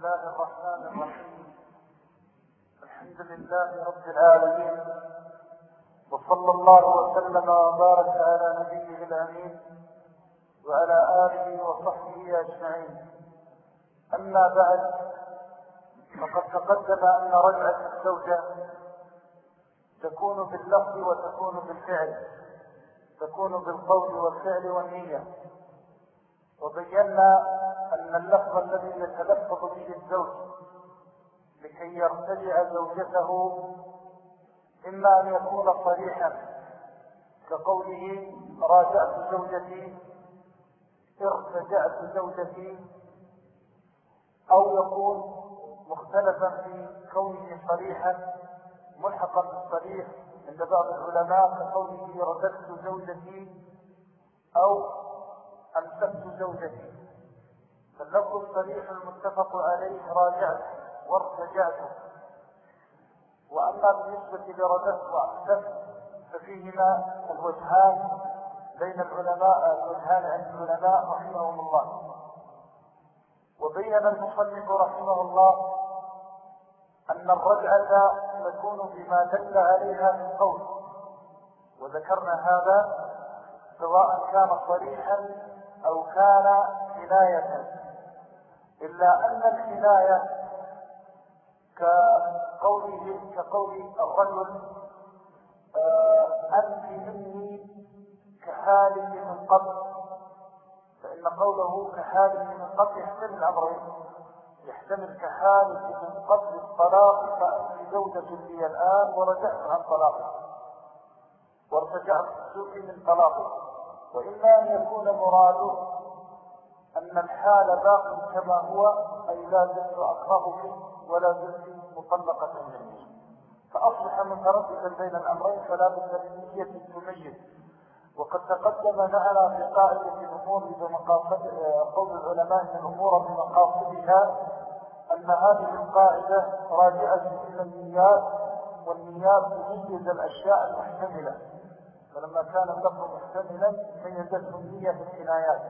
الله الرحمن الرحيم. الحمد لله رب العالمين. وصلى الله وسلم وبارك على نبيه الأمين وعلى آله وصحبه أجمعين. أما بعد فقد تقدم أن رجعة الزوجة تكون باللفظ وتكون بالفعل تكون بالقول والفعل والنية. وبينا أن اللفظ الذي يتلفظ به الزوج لكي يرتجع زوجته إما أن يكون صريحا كقوله راجعت زوجتي ارتجعت زوجتي أو يكون مختلفا في كونه صريحا ملحقا بالصريح عند بعض العلماء كقوله رددت زوجتي أو أمسكت زوجتي. فاللفظ الصريح المتفق عليه راجعت وارتجعت. وأما بالنسبة لرددت وأمسكت ففيهما الوجهان بين العلماء الوجهان عند العلماء رحمهم الله. وبين المصنف رحمه الله أن الرجعة تكون بما دل عليها من قول. وذكرنا هذا سواء كان صريحا أو كان كناية إلا أن الكناية كقوله كقول الرجل آه، أنت مني كحال من قبل. فإن قوله كحال من قبل يحتمل أمرين يحتمل كحال من قبل الطلاق فأنت زوجة لي الآن ورجعت عن طلاقك. وارتجعت السوء من طلاقك. وإما أن يكون مراده أن الحال باق كما هو أي لا زلت أكرهك ولا زلت مطلقة مني فأصبح مترددا بين الأمرين فلا بد من نية تميز. وقد تقدم معنا في قاعدة الأمور بمقاصد قول العلماء من الأمور بمقاصدها أن هذه القاعدة راجعة إلى النيات والنيات تميز الأشياء المحتملة. فلما كان اللفظ محتملا ميزته النية في الكنايات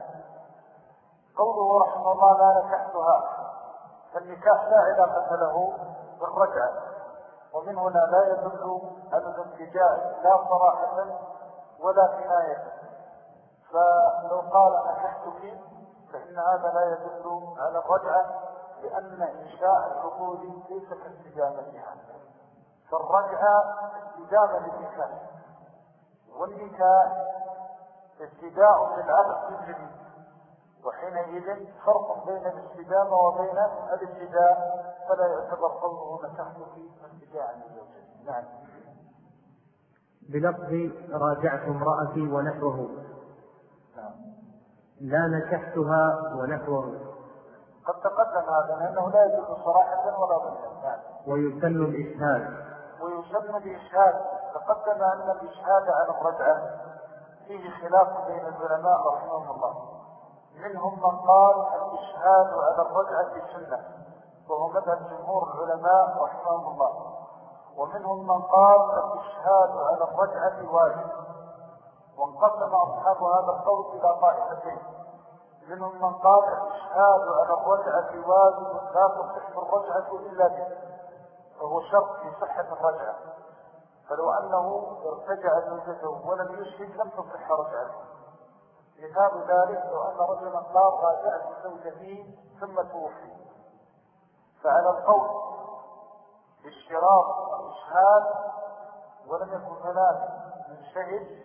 قوله رحمه الله لا نكحتها. فالنكاح لا علاقة له بالرجعة ومن هنا لا يدل على الانتجاء لا صراحة ولا كناية. فلو قال نكحتك فإن هذا لا يدل على الرجعة لأن إنشاء العقود ليس كاستدامتها فالرجعة استدامة للنكاح. والنكاح ابتداء للعقد الجديد وحينئذ فرق بين الاستدامة وبين الابتداء فلا يعتبر قوله نكحتك ابتداء للزوجة نعم. بلفظ راجعت امرأتي ونحوه. لا نكحتها ونحوه. قد تقدم هذا لأنه لا يجب صراحة ولا ضمنا نعم. ويسن الإشهاد. ويسن الإشهاد تقدم أن الإشهاد على الرجعة فيه خلاف بين العلماء رحمهم الله. منهم من قال الإشهاد على الرجعة سنة وهو مذهب جمهور العلماء رحمهم الله. ومنهم من قال الإشهاد على الرجعة واجب وانقسم أصحاب هذا القول إلى طائفتين. منهم من قال الإشهاد على الرجعة واجب لا تصح الرجعة إلا به. فهو شرط في صحة الرجعة. فلو أنه ارتجع زوجته ولم يشهد لم تصح رجعته. مثال ذلك لو أن رجلا قال راجعت زوجتي ثم توفي. فعلى القول بالشراط والإشهاد ولم يكن هناك من شهد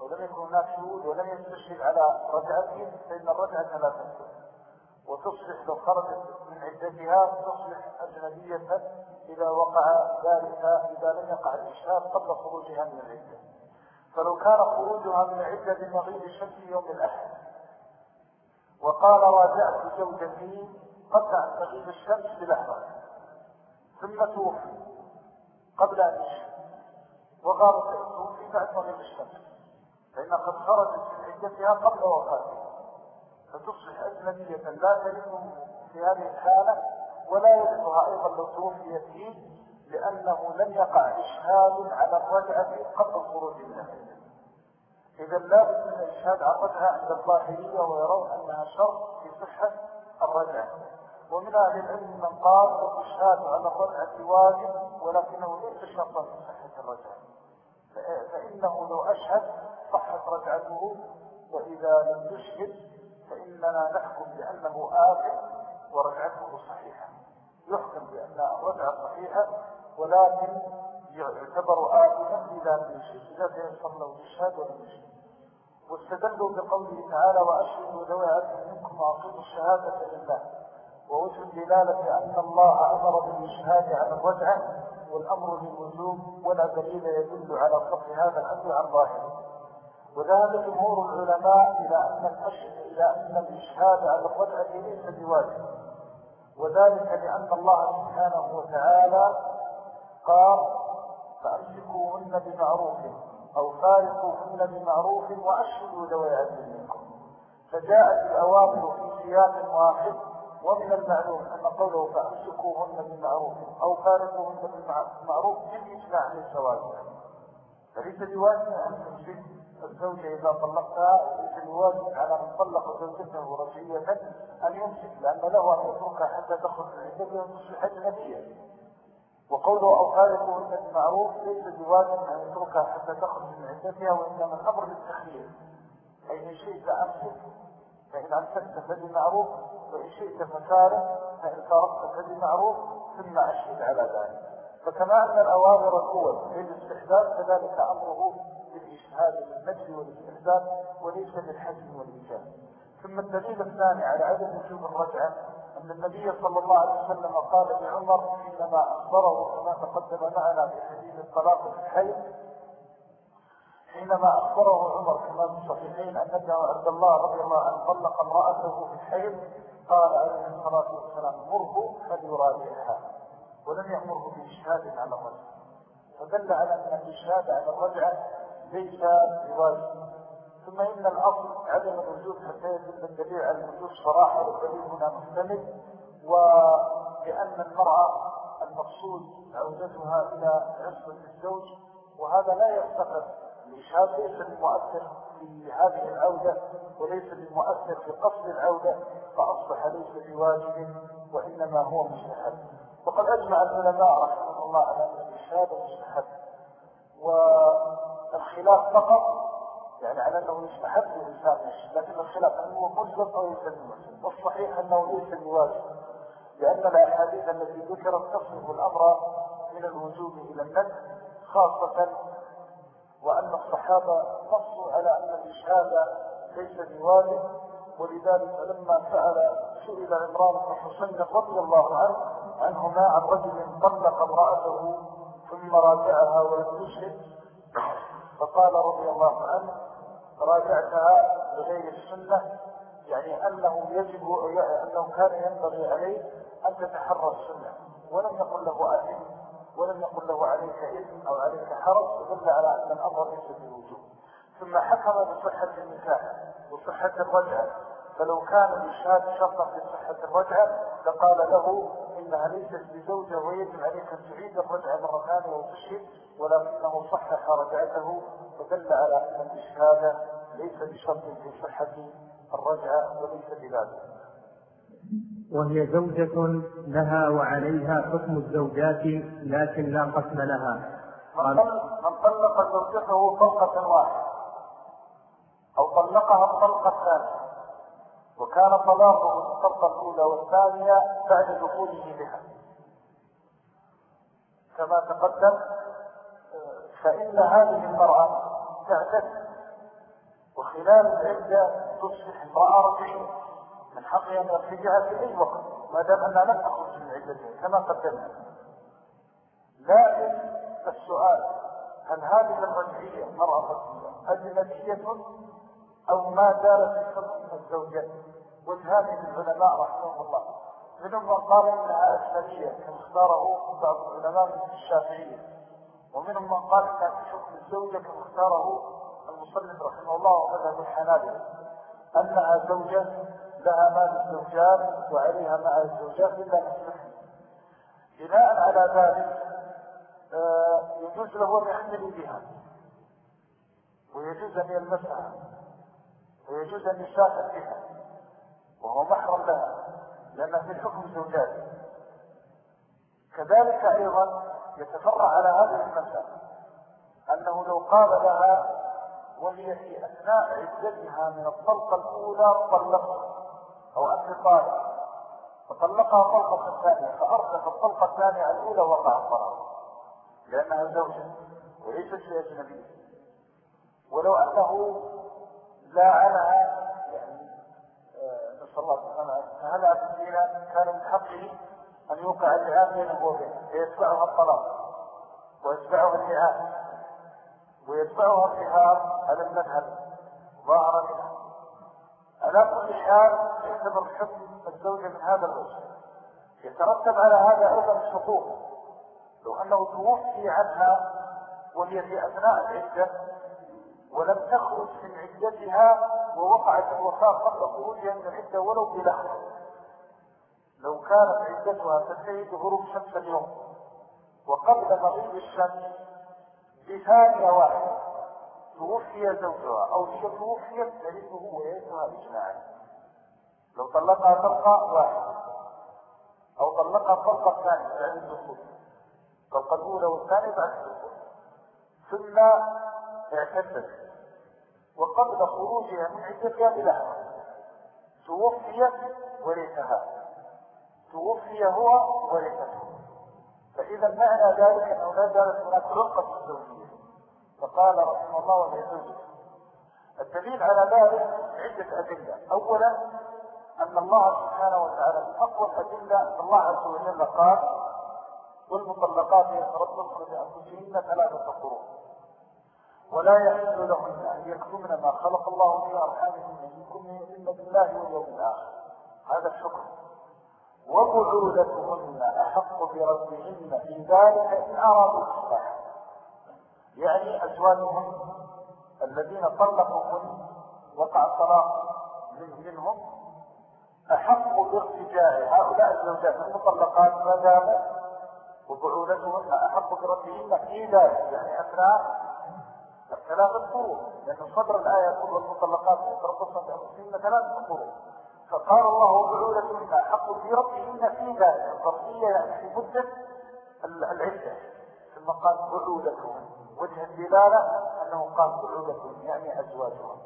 ولم يكن هناك شهود ولم يستشهد على رجعته فإن الرجعة لا تنسى وتصبح لو خرجت من عدتها تصبح أجنبية إذا وقع ذلك إذا لم يقع الإشهاد قبل خروجها من العدة. فلو كان خروجها من العدة بمغيب الشمس يوم الأحد. وقال راجعت زوجتي قبل تغيب الشمس بلحظة ثم توفي قبل أن يشهد. وغابت توفي بعد مغيب الشمس. فإن قد خرجت من عدتها قبل وفاتها فتصبح أجنبية لا تلد في هذه الحالة ولا يلدها أيضا لو توفيت لأنه لم يقع إشهاد على الرجعة قبل الخروج منها إذا لا بد من على الرجعة عند الظاهرية ويرون أنها شرط في صحة الرجعة. ومن أهل العلم من قال الإشهاد على الرجعة واجب ولكنه ليس شرطا في صحة الرجعة. فإنه لو أشهد صحت رجعته وإذا لم يشهد فإننا نحكم بأنه آثم ورجعته صحيحة. يحكم بأن الرجعة صحيحة ولكن يعتبر آثما إذا لم يشهد إذا تيسر له الإشهاد ولم يشهد واستدلوا بقوله تعالى وأشهدوا ذوي عدل منكم وأقيموا الشهادة لله. ووجه الدلالة أن الله أمر بالإشهاد على الرجعة والأمر للوجوب ولا دليل يدل على صف هذا الأمر عن ظاهره. وذهب جمهور العلماء إلى أن الإشهاد على الرجعة ليس بواجب وذلك لأن الله سبحانه وتعالى قال فأمسكوهن بمعروف أو فارقوهن بمعروف وأشهدوا ذوي عدل منكم. فجاءت الأوامر في سياق واحد ومن المعلوم أن قوله فأمسكوهن بمعروف أو فارقوهن بالمعروف بالإجماع ليس واجبا فليس بواجب أن تمسك؟ الزوجة إذا طلقتها ليس بواجب على من طلق زوجته رجعية أن يمسك لأن له أن يتركها حتى تخرج من عدتها وتصبح أجنبية وقوله أو فارقوهن بالمعروف ليس بواجب أن يتركها حتى تخرج من عدتها وإنما الأمر للتخيير. أي من شئت أمسك فإن أمسكت فبمعروف وإن شئت ففارق فإن فارقت فبمعروف ثم أشهد على ذلك. فكما أن الأوامر الأول للاستحباب كذلك أمره للإشهاد للمجد والاستحباب وليس للحزم والإيجاب ثم الدليل الثاني على عدم وجوب الرجعة أن النبي صلى الله عليه وسلم قال لعمر حينما أخبره كما تقدم معنا في حديث الطلاق في الحي حينما أخبره عمر كما في الصحيحين أن عبد الله رضي الله عنه طلق امرأته في الحي قال عليه الصلاة والسلام مره فليراجعها. ولم يأمره بإشهاد على الرجل فدل على أن الإشهاد على الرجعة ليس بواجب. ثم إن الأصل عدم الوجود حتى يدل الدليل على الوجود صراحة والدليل هنا محتمل وبأن المرأة المقصود عودتها إلى عصبة الزوج وهذا لا يفتقر الإشهاد ليس بمؤثر في هذه العودة وليس بمؤثر في قصد العودة فأصبح ليس بواجب وإنما هو مستحب. وقد أجمع العلماء رحمه الله على أن الإشهاد مستحب. والخلاف فقط يعني على أنه يستحب الإنسان لكن الخلاف أنه ملزم أو يسلم المسلم والصحيح أنه ليس بواجب لأن الأحاديث التي ذكرت تصرف الأمر من الوجوب إلى النفس خاصة وأن الصحابة نصوا على أن الإشهاد ليس بواجب ولذلك لما سأل سئل عمران بن حسين رضي الله عنه عنهما عن رجل طلق امرأته ثم راجعها ولم يشهد. فقال رضي الله عنه راجعتها بغير السنة يعني أنه يجب أنه كان ينبغي عليه أن تتحرى السنة. ولم يقل له أثم ولم يقل له عليك إذن أو عليك حرج ودل على أن الأمر ليس بوجوب. ثم حكم بصحة النكاح وصحة الرجعة. فلو كان الإشهاد شرطا في صحة الرجعة لقال له إنها ليست بزوجة ويجب عليك أن تعيد الرجعة مرة ثانية وتشهد ولكنه صحح رجعته ودل على أن الإشهاد ليس بشرط في صحة الرجعة وليس بذلك وهي زوجة لها وعليها حكم الزوجات لكن لا قسم لها. من طلق زوجته طلقة واحدة أو طلقها الطلقة الثانية وكان طلاقه الطلقة الأولى والثانية بعد دخوله بها. كما تقدم فإن هذه المرأة تعتد وخلال العدة تصبح امرأة رجعية من حقها أن يرتجع في أي وقت ما دام أنها لم تخرج من عدتها كما قدمنا لكن السؤال هل هذه الرجعية مرأة أجنبية؟ أو ما زالت الحكم الزوجة وجهان للعلماء رحمه الله. منهم من قال انها اسلاميه كما اختاره بعض العلماء من الشافعية. ومنهم من قال انها في حكم الزوجة كما اختاره المصنف رحمه الله ومذهب الحنابلة. انها زوجه لها مال الزوجات وعليها مال الزوجات إلا نفسها بناء على ذلك آه، يجوز له أن يحتمي بها. ويجوز أن يلمسها ويجوز أن يسافر بها وهو محرم لها لأنها في حكم زوجات كذلك أيضا يتفرع على هذه المسألة أنه لو قال لها وهي في أثناء عدتها من الطلقة الأولى طلقها أو طالق فطلقها الطلقة الثانية فأرسل الطلقة الثانية الأولى وقع الطلاق. لأنها زوجة وليست في أجنبية. ولو أنه لاعنها يعني آه، نسأل الله سبحانه أبدينا كان من حقه أن يوقع اللعان بينه وبينه فيتبعها الطلاق ويتبعها اللعان ويتبعها الرهاب على المذهب. ظاهر منها. على كل حال يعتبر حكم الزوجة من هذا الوجه. يترتب على هذا أيضا الحقوق لو أنه توفي عنها وهي في أثناء العدة ولم تخرج من عدتها ووقعت الوفاة قبل خروجها من العدة ولو بلحظة لو كانت عدتها تنتهي بغروب شمس اليوم وقبل مغيب الشمس بثانية واحدة توفي زوجها أو هي توفيت ترثه ويرثها إجماعا. لو طلقها طلقة واحدة أو طلقها الطلقة الثانية بعد الدخول الطلقة الأولى والثانية بعد الدخول. ثم اعتدت. وقبل خروجها من عدتها بلحظة توفيت ورثها. توفي هو ورثته. فإذا معنى ذلك أنه لا زالت هناك رقة الزوجية فقال رحمه الله وهي زوجته الدليل على ذلك عدة أدلة. أولا أن الله سبحانه وتعالى من أقوى الأدلة أن الله عز وجل قال والمطلقات يتربصن بأنفسهن ثلاثة قرون ولا يحل لهن أن يكتمن ما خلق الله في أرحامهن إن كن يؤمن بالله واليوم الآخر. هذا الحكم وبعولتهن أحق بردهن في ذلك إن أرادوا الإصلاح. يعني أزواجهم الذين طلقوهن وقع الطلاق منهم أحق بارتجاع هؤلاء الزوجات المطلقات ما دامت وبعولتهن أحق بردهن في ذلك. يعني أثناء الثلاثة قرون لأن صدر الآية يقول والمطلقات يتربصن بأنفسهن ثلاثة قرون فقال الله بعولتهن أحق في ربهن في ذلك. الظرفية يعني في مدة العدة. ثم قال بعولتهن وجه الدلالة أنه قال بعولتهن يعني أزواجهن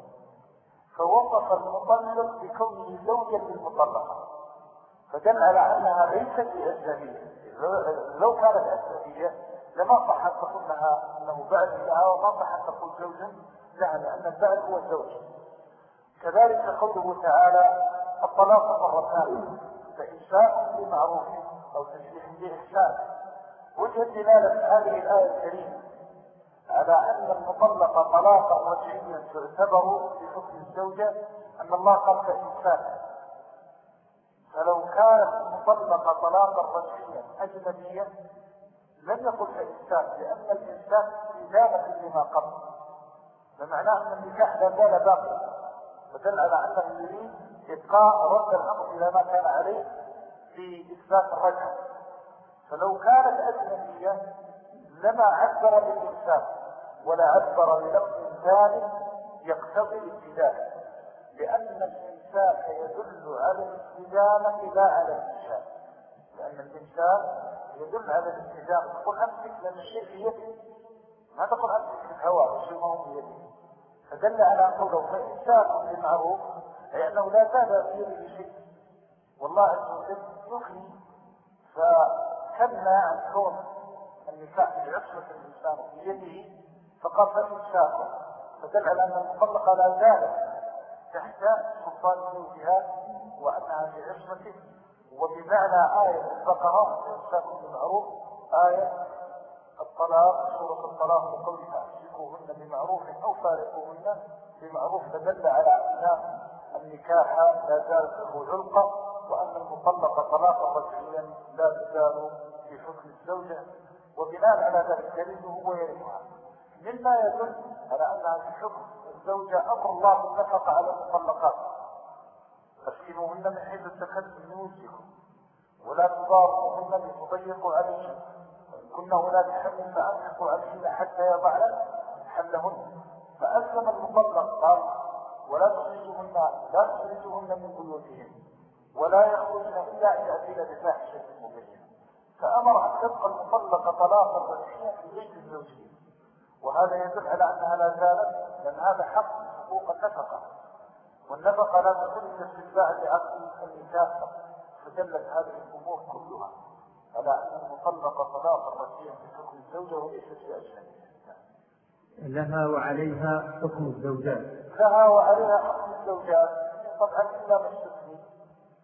فوصف المطلق بكونه زوجا للمطلقة. فدل على أنها ليست بأجنبية لو كانت أجنبية لما صح أن تقول لها أنه بعد لها وما صح أن تقول زوجا لها لأن البعد هو الزوج. كذلك قوله تعالى الطلاق مرتان فإنشاء بمعروف أو تشريح بإحسان وجه الدلالة في هذه الآية الكريمة على أن المطلق طلاقا وجهيا تعتبر في حكم الزوجة أن الله قال فإنسان فلو كانت المطلقة طلاقا رجعيا أجنبيا لم يقل فإنسان لأن الإنسان إزالة لما قبل. فمعناه أن النكاح لا زال باقي فدل على أنه يريد إبقاء رد الأمر إلى ما كان عليه في إثبات الرجع فلو كانت أجنبية لما عبر بالإنسان ولا عبر بلفظ ثاني يقتضي الابتداء. لأن الإنسان يدل على الاستدامة لا على الإنشاء لأن الإنسان يدل على الاستدامة تقول أمسك لأن الشيء في يدي ما تقول أمسك في الهواء الشيء ما هو في فدل على قوله فإنسان بالمعروف أنه لا زال في يده شيء. والله عز وجل يخلي فكنا عن كون النكاح بعصمة الإنسان في يده فقال فإنسان. فدل على أن المطلقة لا زالت تحت سلطان زوجها وأنها في عصمته. وبمعنى آية البقرة الإنسان بالمعروف آية الطلاق سورة الطلاق وقولها أمسكوهن بمعروف أو فارقوهن بمعروف فدل على أن النكاح لا زالت له علقة وأن المطلقة طلاقا رجعيا لا تزال في حكم الزوجة. وبناء على ذلك دليله هو يرثها مما يدل على أنها في حكم الزوجة أمر الله بالنفقة على المطلقات. أسكنوهن من حيث التكلم وجهكم ولا تضاروهن لتضيقوا عليهم كنا هناك حمل فأنفقوا عليهن حتى يضعن حلهن. فأسلم المطلق قال ولا تخرجوهن لا تخرجوهن من بيوتهن ولا يخرجن إلا إذا أتينا بفاحشة مبينة فأمر أن تبقى المطلقة طلاقا رسميا في بيت الزوجية وهذا يدل على أنها لا زالت لأن هذا حق حقوق النفقة. والنفقة لا تكون إلا استتباعا لعقد النكاح فدلت هذه الأمور كلها. على أن المطلقة طلاقا في حكم الزوجة وليست في أجنبية لها وعليها حكم الزوجات. لها وعليها حكم الزوجات. طبعا إلا ما استثني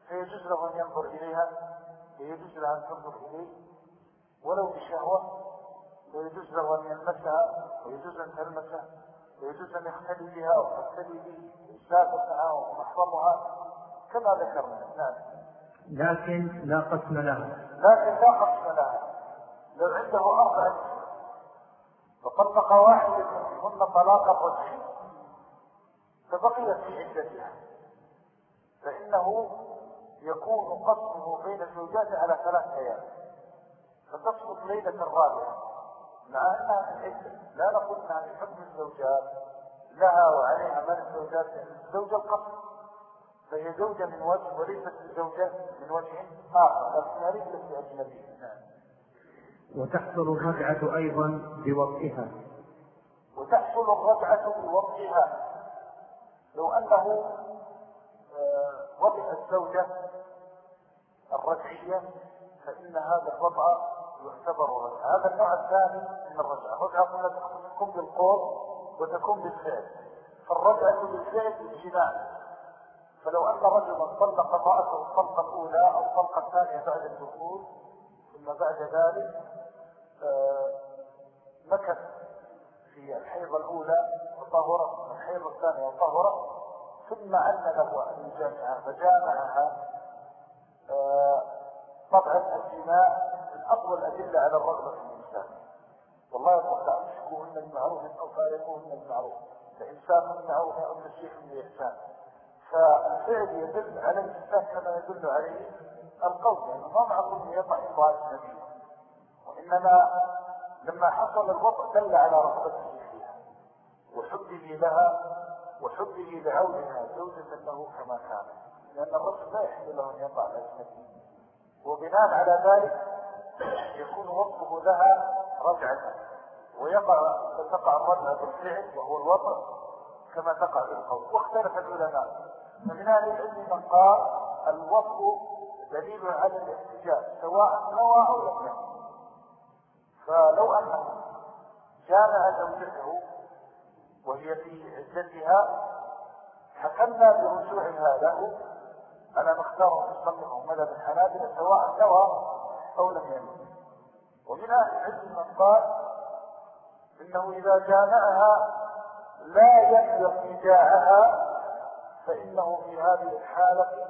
فيجوز له أن ينظر إليها. ويجوز له أن تنظر إليه. ولو بشهوة. ويجوز له أن يلمسها. ويجوز أن تلمسه ويجوز أن يختلي بها أو تختلي به. ومحرمها كما ذكرنا. نعم. لكن لا قسم لها. لكن لا قسم لها. لو عنده أربعة فطلق واحدة منهن طلاقا رجعي فبقيت في عدتها. فإنه يكون قسمه بين الزوجات على ثلاث أيام فتسقط ليلة الرابعة. مع أنها في العدة لا نقول إنها في حكم الزوجات لها وعليها من الزوجات الزوجة القسم فهي زوجة من وجه وليست زوجة من وجه آخر لكنها ليست بأجنبية نعم. وتحصل الرجعة أيضا بوضعها وتحصل الرجعة بوضعها لو أنه آه، وضع الزوجة الرجعية فإن هذا الوضع يعتبر رجعة هذا النوع الثاني من الرجعة. الرجعة قلنا تكون بالقول وتكون بالفعل. فالرجعة بالفعل بالجماع فلو أن رجلا طلق امرأته الطلقة الأولى أو الطلقة الثانية بعد الدخول ثم بعد ذلك آه، مكث في الحيضة الأولى وطهرت الحيضة الثانية وطهرت ثم أن له أن يجامعها فجامعها آه، طبعا الجماع أقوى الأدلة على الرغبة في الإنسان. والله يقول أمسكوهن المعروف أو فارقوهن المعروف. فإنسان المعروف أو تشريح بإحسان فالفعل يدل على الإنسان كما يدل عليه القول يعني ما معقول يطع امرأة نبيه وإنما لما حصل الوضع دل على رغبته فيها وحبه لها وحبه لعودها زوجة له كما كان. لأن الرجل لا يحل له أن يطع الأجنبي وبناء على ذلك يكون وقفه لها رجعة ويقع فتقع الرجعة بالفعل وهو الوطن كما تقع بالقول واختلف العلماء. فمن أهل العلم من قال الوصف دليل على الاحتجاج سواء نوى أو لم يكن فلو أنه جامع زوجته وهي في عزتها حكمنا برجوعها له على مختار المصنف ومذهب الحنابلة سواء نوى أو لم ينوي ومن أهل العلم من قال إنه إذا جامعها لا ينوي ارتجاعها فإنه في هذه الحالة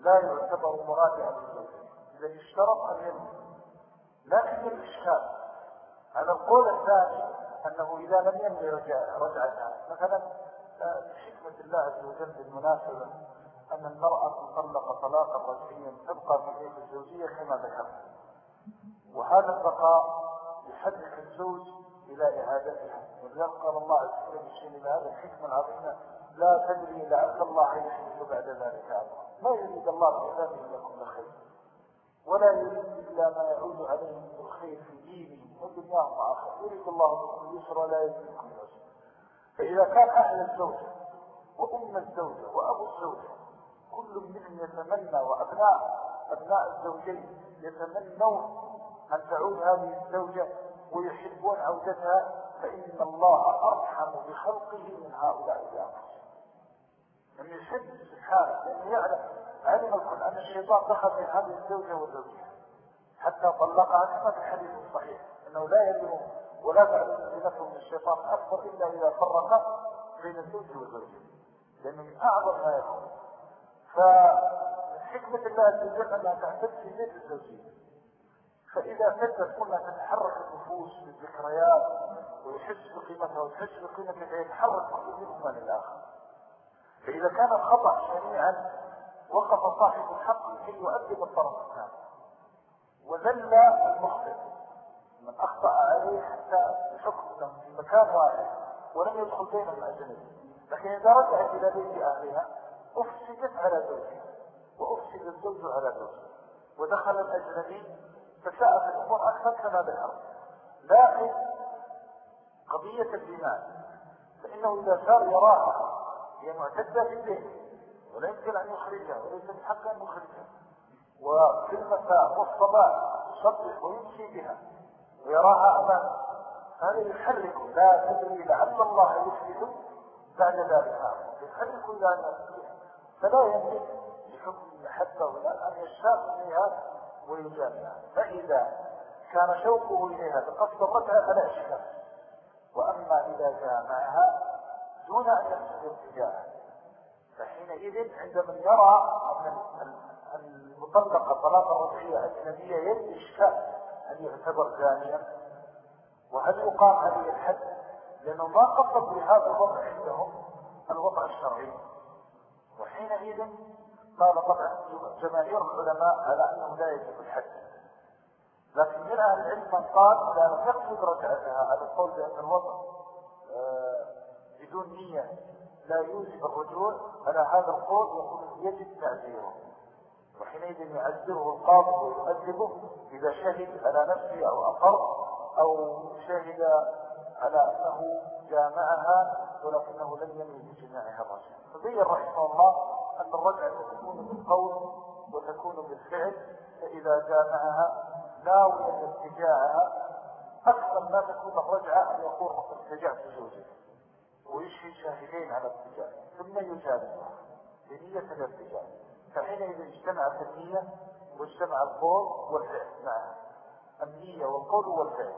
لا يعتبر مراجعا للزوجين إذا اشترط أن ينوي لكن الإشكال. على القول الثاني أنه إذا لم ينوي رجعتها. مثلا بحكمة الله عز وجل بالمناسبة أن المرأة تطلق طلاقا رجعيا تبقى في بيت الزوجية كما ذكرت. وهذا البقاء يحرك الزوج إلى إعادتها. ولذلك قال الله عز وجل الشيء هذا الحكمة العظيمة لا تدري لعل الله يحدث بعد ذلك أمرا. ما يريد الله بعباده لكم خير. ولا يريد إلا ما يعود عليهم بالخير في دينهم ودنياهم وآخر يريد الله بكم اليسر ولا يريد بكم العسر فإذا كان أهل الزوجة وأم الزوجة وأبو الزوجة كل منهم يتمنى وأبناء أبناء الزوجين يتمنون أن تعود هذه الزوجة ويحبون عودتها فإن الله أرحم بخلقه من هؤلاء الأنفس أن يحب سبحانه لأنه يعلم علم الكل أن الشيطان دخل في هذه الزوجة وزوجها حتى طلقها كما في الحديث الصحيح أنه لا يدرون ولا تعلم زينته من الشيطان أكثر إلا إذا فرق بين الزوج والزوجة لأنه من أعظم ما يكون. فحكمة الله وجل أنها تعتد في بيت الزوجية فإذا كدت قلنا تتحرك النفوس بالذكريات ويحس بقيمتها ويحس بقيمتها فيتحرك كل منهما للآخر فإذا كان الخطأ شنيعا وقف صاحب الحق لكي يؤدب الطرف الثاني. وذل المخطئ. من أخطأ عليه حتى بحكم أنه في مكان واحد ولم يدخل بين الأجنبي لكن إذا رجعت إلى بيت أهلها أفسدت على زوجها وأفسد الزوج على زوجه ودخل الأجنبي فساءت الأمور أكثر كما ذكرت. لكن قضية البناء فإنه إذا صار يراها هي معتدة في البيت ولا يمكن أن يخرجها وليس حقه أن يخرجها. وفي المساء والصباح يصبح ويمشي بها ويراها أمامه. هذا يحرك لا تدري لعل الله يفسد بعد ذلك. يحرك إلى أن فلا يملك بحكم المحبة ولا أن يشتاق إليها ويجامعها فإذا كان شوقه إليها بقصد الرجعة فلا إشكال وأما إذا جامعها دون أن يقصد ارتجاعها. فحينئذ عند من يرى أن المطلقة طلاقة رجعية أجنبية يد إشكال أن يعتبر زانيا وهل يقام عليه الحد لأنه ما قصد بهذا الوضع عندهم الوضع الشرعي. وحينئذ قال طبعا جماهير العلماء على أنه لا يجب الحد لكن من أهل العلم من قال لم يقصد رجعتها على القول بأن الوضع آه، بدون نية لا يوجب الرجوع على هذا القول يقول يجب تعزيره وحينئذ يعذره القاضي ويؤدبه إذا شهد على نفسه أو أقر أو شهد على أنه جامعها ولكنه لم ينوي بجماعها الرجل. فبين رحمه الله أن الرجعة تكون بالقول وتكون بالفعل فإذا جامعها ناويا ارتجاعها أكثر ما تكون الرجعة أن يقول ارتجعت زوجي ويشهد شاهدين على ارتجاع ثم يجامعها بنية الارتجاع فحينئذ اجتمعت النية واجتمع القول والفعل معها. النية والقول والفعل.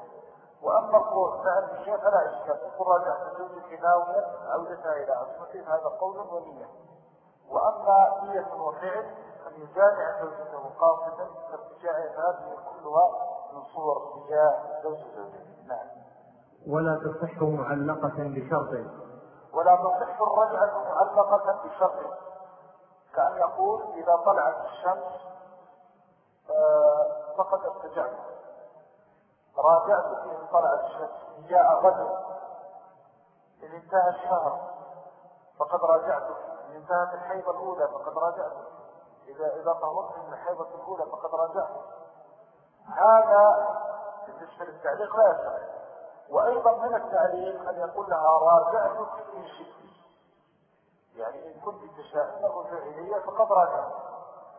وأما القول مع النية فلا إشكال. يقول راجع زوجك ناوية عودتها إلى عصمته هذا قول ونية. وأما نية وفعل أن يجامع زوجته قاصدا فارتجاع هذه كلها من صور ارتجاع زوج زوجته نعم. ولا تصح معلقة بشرط. ولا تصح الرجعة معلقة بشرط. كأن يقول إذا طلعت الشمس آه، فقد ارتجعت. راجعت إن طلعت الشمس جاء غد إن انتهى الشهر فقد راجعتك إن انتهت الحيضة الأولى فقد راجعتك إذا إذا طهرت من الحيضة الأولى فقد راجعتك هذا بالنسبة للتعليق لا يصح وأيضا من التعليق أن يقول لها راجعتك إن شئت يعني إن كنت تشاء الرجوع إلي فقد راجعت.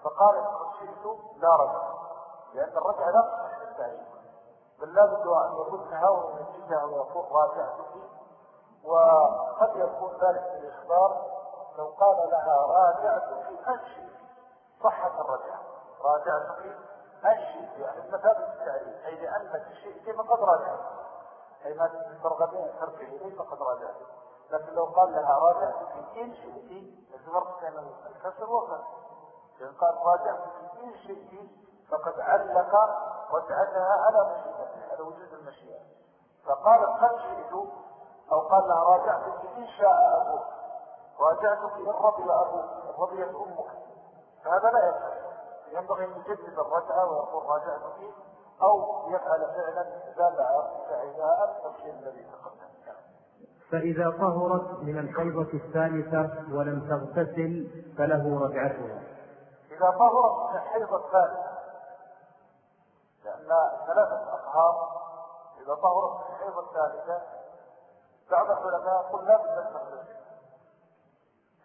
فقال إن شئت لا رجع لأن الرجع لا تصح التعليق بل لا بد أن يكون تهاون ويقول راجعتك وقد يكون ذلك الإخبار لو قال لها راجعتك أنشئ صحة الرجع راجعتك أنشئ يعني مثابة التعليم أي لأنك شئت فقد راجعت. أي ما ترغبين تركه إليه فقد راجعت. لكن لو قال لها راجعتك إن شئت الفرق كان الكسر وكسر إن قال راجعتك إن شئت فقد علق رجعتها على مشيئته على وجود المشيئة. فقال قد شئت أو قال لها راجعتك إن شاء أبوك. راجعتك إن رضي أبوك رضيت أمك. فهذا لا يفعل ينبغي أن يجدد الرجعة ويقول راجعتك أو يفعل فعلا دل فعلها الشيء الذي تقدم. فإذا طهرت من الحيضة الثالثة ولم تغتسل فله رجعتها. إذا طهرت من الحيضة الثالثة لأن ثلاثة أطهار إذا طهرت من الحيضة الثالثة بعض العلماء يقول لا بد أن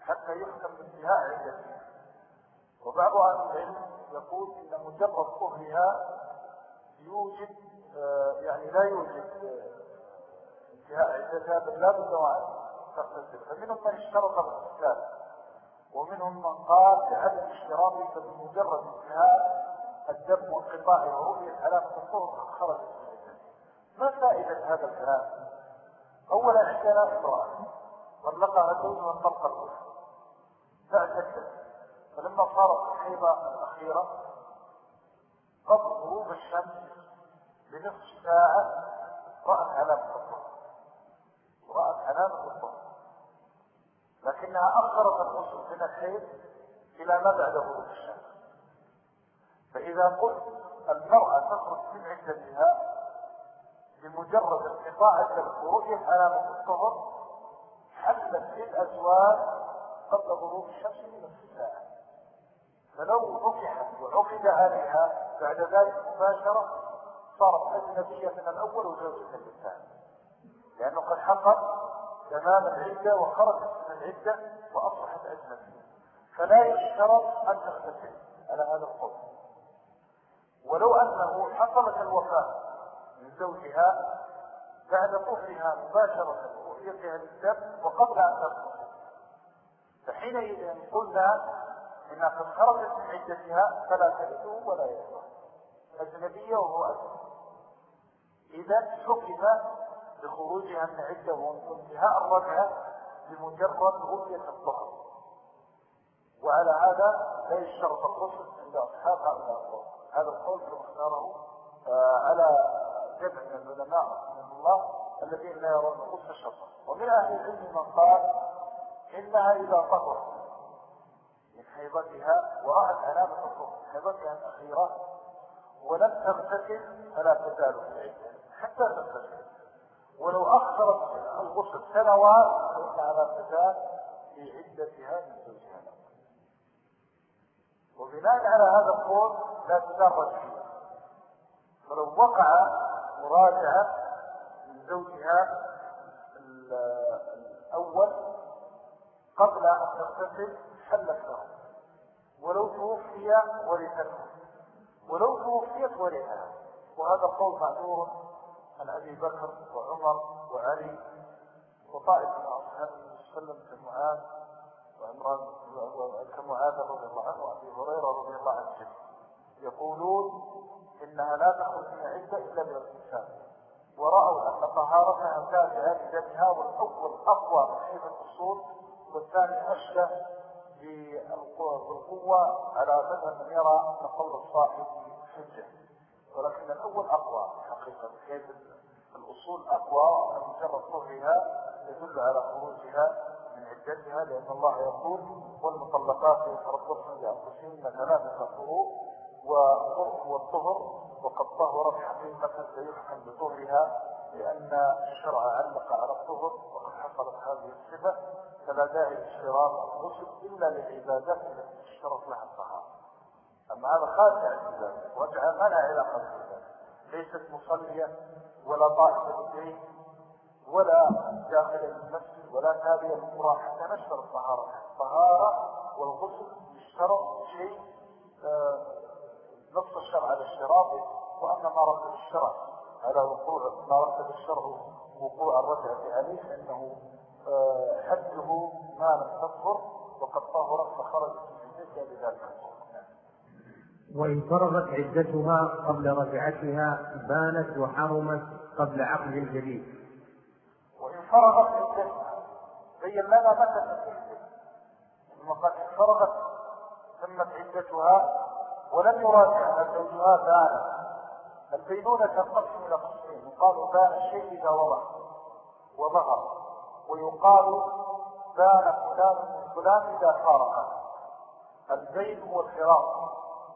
حتى يحكم بانتهاء عدتها وبعض أهل العلم يقول إن مجرد طهرها يوجد آه، يعني لا يوجد آه، انتهاء عدتها بل لا بد وأن تغتسل فمنهم من اشترط الاغتسال ومنهم من قال بعدم اشتراطه فبمجرد انتهاء الدم وانقطاعه ورؤية علامة الطهر خرجت ما فائدة هذا الكلام؟ أولا عندنا امرأة طلقها زوجها الطلقة الأولى فاعتدت فلما صارت الحيضة الأخيرة قبل غروب الشمس بنصف ساعة رأت علامة الطهر رأت علامة الطهر لكنها أخرت الغسل من الحيض إلى ما بعد غروب الشمس. فإذا قلت المرأة تخرج من عدتها بمجرد انقطاع الدم ورؤية علامة الطهر حلت في الأزواج قبل غروب الشمس بنصف ساعة فلو نكحت وعقد عليها بعد ذلك مباشرة صارت أجنبية من الأول وزوجة للثاني لأنه قد حقق تمام العدة وخرجت من العدة وأصبحت أجنبية فلا يشترط أن تغتسل. على هذا القول. ولو أنه حصلت الوفاة من زوجها بعد طهرها مباشرة ورؤيتها للدم وقبل أن تغتسل فحينئذ قلنا إنها قد خرجت من عدتها فلا ترثه ولا يرثه أجنبية وهو أجنبي إذا حكم بخروجها من عدة وانتهاء الرجعة بمجرد رؤية الظهر. وعلى هذا لا يشترط الرسل عند أصحاب هؤلاء القول هذا القول كما اختاره على جمع من العلماء رحمه الله الذين لا يرون الرسل شرطا ومن أهل العلم من قال إنها إذا طهرت من حيضتها ورأت علامة الطهر من حيضتها الأخيرة ولم تغتسل فلا تزال في حتى تغتسل. ولو أخرت الغسل سنوات فإنها لا تزال في عدتها من زوجها. وبناء على هذا القول لا تزال رجعية فلو وقع مراجعة من زوجها الأول قبل أن تغتسل حلت له ولو توفي ورثته ولو توفيت ورثها. وهذا القول معذور عن أبي بكر وعمر وعلي وطائفه من عليه وسلم كمعاذ وعمران كمعاذ رضي الله عنه وأبي هريرة رضي الله عنه. يقولون إنها لا تخرج من عدة إلا بالاغتسال ورأوا أن طهارتها تابعة لدمها والأول أقوى من حيث الأصول والثاني أشبه بالقوة على مذهب من يرى أن قول الصاحب حجة ولكن الأول أقوى حقيقة حيث الأصول أقوى أن مجرد طهرها يدل على خروجها من عدتها لأن الله يقول والمطلقات يتربصن بأنفسهن ثلاثة قروء والطهر وقد طهرت حقيقة سيحكم بطهرها لأن الشرع علق على الطهر وقد حصلت هذه الصفة فلا داعي لاشتراط الغسل إلا للعبادات التي تشترط لها الطهارة. أما هذا خارج عن ذلك وجعل ما لا علاقة بذلك ليست مصلية ولا طائفة الدين ولا داخل المسجد ولا تابعة للقرى حتى نشترط الطهارة. الطهارة والغسل يشترط شيء آه، نص الشرع على اشتراطه وأن ما رتب الشرع على وقوع ما رتب الشرع وقوع الرجعة عليه فإنه آه، حده ما لم تطهر وقد طهرت فخرجت من بذلك وإن فرغت عدتها قبل رجعتها بانت وحرمت قبل عقد جديد فرغت عدتها بين لنا تنتهي ثم قد فرغت تمت عدتها ولم يراجعها زوجها بانت البينونة تنقسم إلى قسمين. يقال بان الشيء إذا وضع وظهر. ويقال بان فلان من فلان إذا فارق البين هو الفراق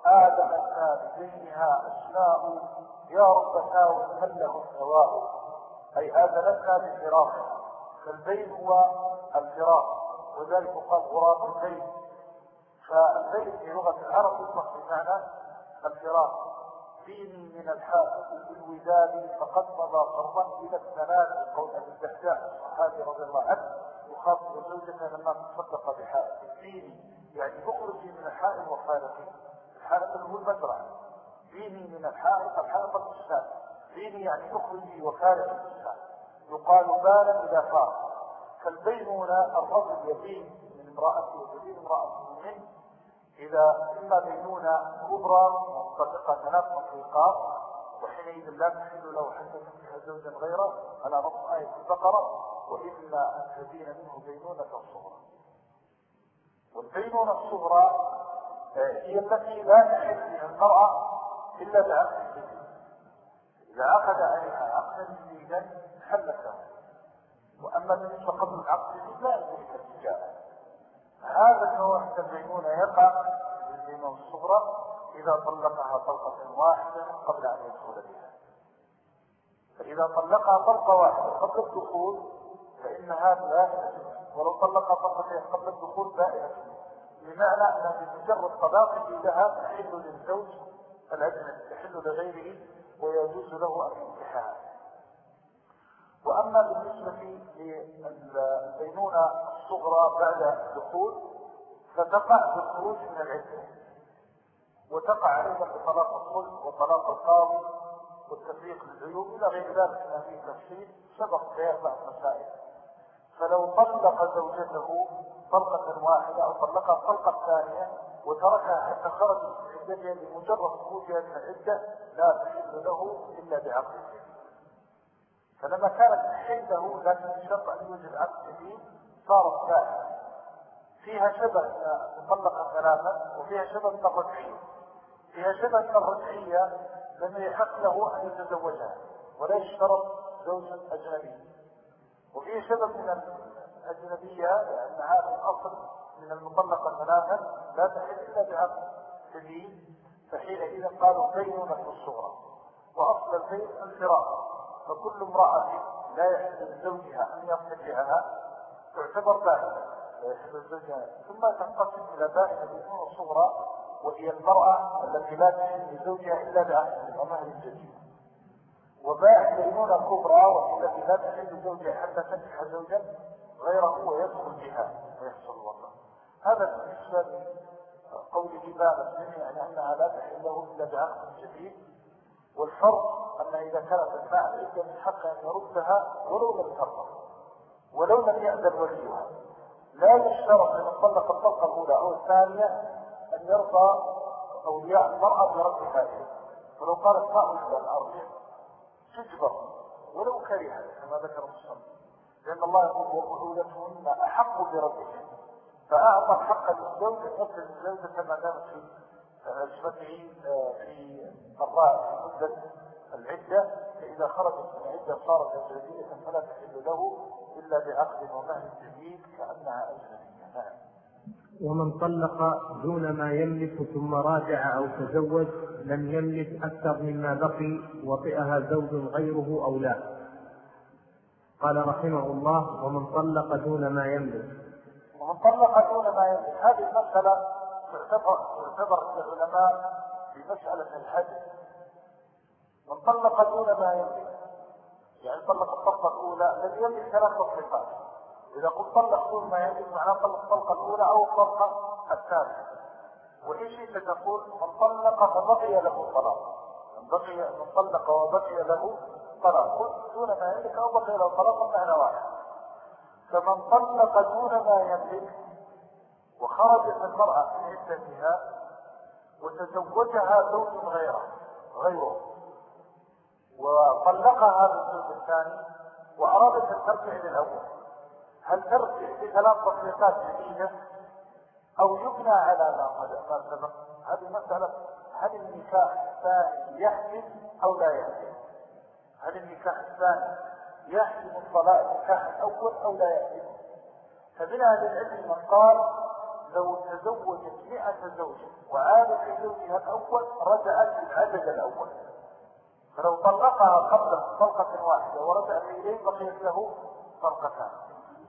آدمتنا ببينها أسماء يا ربتنا ومن له السواء أي آدمتنا بفراق فالبين هو الفراق وذلك قال غراب البين فالبين في لغة العرب يطلق بمعنى الفراق ديني من الحائط بالوداد فقد مضى قربا إلى الثلاث قول ابي الدحداح الصحابي رضي الله عنه يخاطب زوجته لما تصدق بحائط ديني يعني اخرجي من الحائط وخالقي الحائط هو المزرعة. ديني من الحائط الحائط البستان ديني يعني اخرجي وخالق البستان يقال بالا اذا فار فالبينونة الرجل يبين من امرأته ويبين امرأته منه إذا إما بينونة كبرى منطبقة ثلاث مطلقات وحينئذ لا تحل له حتى تنكح زوجا غيره على نص آية البقرة وإلا أن تدين منه بينونة صغرى. والبينونة الصغرى آه، هي التي لا تحل فيها المرأة إلا جديد إذا عقد عليها عقدا جديدا حلت له وأما بالنسبة قبل العقد لا يملك التجارة هذا النوع البينونة يقع البينونة الصغرى إذا طلقها طلقة واحدة قبل أن يدخل بها. فإذا طلقها طلقة واحدة قبل الدخول فإنها بائنة ولو طلقها طلقتين قبل الدخول بائنة بمعنى أن بمجرد طلاقه لها تحل للزوج الأجنبي تحل لغيره له ينكحها وأما بالنسبة للبينونة الصغرى بعد الدخول فتقع بالخروج من العدة وتقع أيضا بطلاق الخلق وطلاق القاضي والتفريق للعيوب. إلى غير ذلك من هذه التفصيل سبق بيان بعض المسائل فلو طلق زوجته طلقة واحدة أو طلقها طلقة ثانية وتركها حتى خرجت عدتها بمجرد خروجها من العدة لا تحل له إلا بعقد فلما كانت له لكن بشرط أن يوجد عقد جديد صارت ثانية فيها شبه مطلقة ثلاثة وفيها شبه من الرجعية فيها شبه من الرجعية لم يحق له أن يتزوجها ولا يشترط زوجا أجنبي. وفيه شبه من الأجنبية لأن هذا الأصل من المطلقة ثلاثة لا تحل إلا بعقد جديد فحينئذ قالوا بينونة الصغرى. وأصل البيت الفراق. فكل امرأة لا يحل لزوجها أن يرتجعها تعتبر بائنة لا يحل لزوجها ثم تنقسم إلى بائنة بينونة صغرى وهي المرأة التي لا تحل لزوجها إلا بعقد ومهر جديد وباع بينونة كبرى وهي التي لا تحل زوجها حتى تنكح زوجا غيره ويدخل بها ويحصل الوضع هذا بالنسبة لقوله باب يعني أنها لا تحل له إلا بعقد جديد والفرق أن إذا كانت الماء العدة من حق أن يردها ولو لم ترضى ولو لم يأذن وليها. لا يشترط لمن طلق الطلقة الأولى أو الثانية أن يرضى أولياء المرأة برد هذه. فلو قالت ما أن أرجع تجبر ولو كرهت كما ذكر المصنف لأن الله يقول وقعودتهن أحق بردهن فأعطى الحق للزوج أن يصل الزوجة كما دامت في عصمته آه، في الرأي في مدة العدة فإذا خرجت من العدة صارت أجنبية فلا تحل له إلا بعقد ومهر جديد كأنها أجنبية نعم. ومن طلق دون ما يملك ثم راجع أو تزوج لم يملك أكثر مما بقي وطئها زوج غيره أو لا. قال رحمه الله ومن طلق دون ما يملك. ومن طلق دون ما يملك هذه المسألة تعتبر تعتبر العلماء في مسألة الحد من طلق دون ما يملك يعني طلق الطلقة الأولى. لم يملك ثلاث تطليقات إذا قلت طلق دون ما يملك معناه طلق الطلقة الأولى أو الطلقة الثانية. وإيش تقول من طلق فبقي له طلاق. من بقي من طلق وبقي له طلاق. قلت دون ما يملك أو بقي له طلاق معنى واحد. فمن طلق دون ما يملك وخرجت المرأة من عدتها وتزوجها زوج غيره غيره. وطلقها بالزوج الثاني وأرادت أن ترجع إلى الأول. هل ترجع بثلاث تطليقات جديدة؟ أو يبنى على ما سبق؟ هذه مسألة هل النكاح الثاني يحدث أو لا يحدث هل النكاح الثاني يحدث الطلاق النكاح الأول أو لا يحدث فمن أهل العلم من قال لو تزوجت مئة زوج وعادت لزوجها الأول رجعت للعدد الأول. فلو طلقها قبل طلقة واحدة ورجعت إليه بقيت له طلقتان.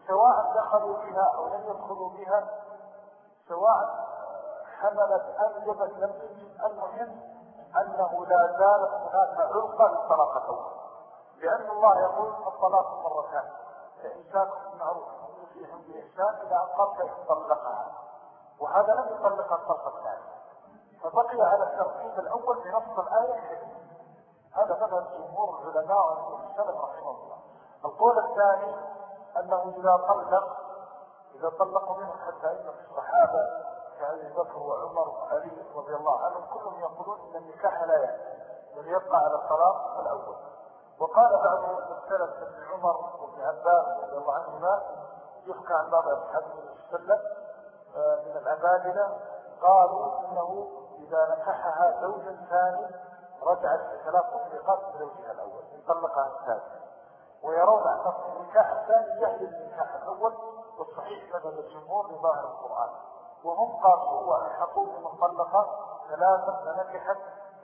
سواء دخلوا بها أو لم يدخلوا بها سواء حملت أنجبت لم تنجب المهم أنه لا زالت هناك علقة للطلاق الأول لأن الله يقول الطلاق مرتان. فإمساك معروف فيهم بإحسان إذا أنقضت طلقها وهذا لم يطلقها الطلقة الثانية فبقي على الترتيب الأول بنص الآية الحديث هذا مذهب جمهور العلماء والسلف رحمه الله. القول الثاني أنه إذا طلق إذا طلقوا منه حتى إن الصحابة كأبي بكر وعمر وعلي رضي الله عنهم كلهم يقولون أن النكاح لا يحدث بل يبقى على الطلاق الأول. وقال بعض السلف ابن عمر وابن عباس رضي الله عنهما يحكى عن بعض عليه وسلم آه، من العبادلة قالوا إنه إذا نكحها زوجا ثاني رجعت بثلاث تطليقات زوجها الأول إن طلقها الثاني. ويرون أن النكاح الثاني يحدث النكاح الأول والصحيح مذهب الجمهور لظاهر القرآن. وهم قالوا وألحقوا بمن طلق ثلاثة فنكحت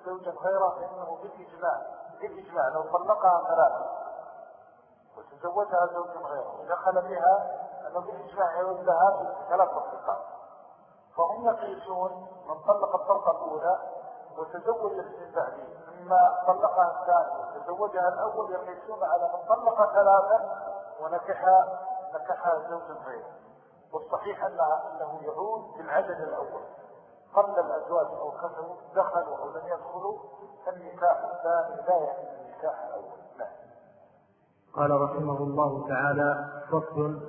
زوجا غيره فإنه بالإجماع بالإجماع لو طلقها ثلاثة. وتزوجها زوج غيره ودخل بها أنه بالإجماع يعود لها ثلاث تطلقات فهم يقيسون من طلق الطلقة الأولى وتزوج من مما طلقها الثاني وتزوجها الأول يقيسون على من طلق ثلاثا ونكح نكحها زوج غيره والصحيح أنه يعود بالعدد الأول. قل الأزواج أو كثروا دخلوا أو لم يدخلوا فالنكاح الثاني لا يعني النكاح الأول. قال رحمه الله تعالى فصل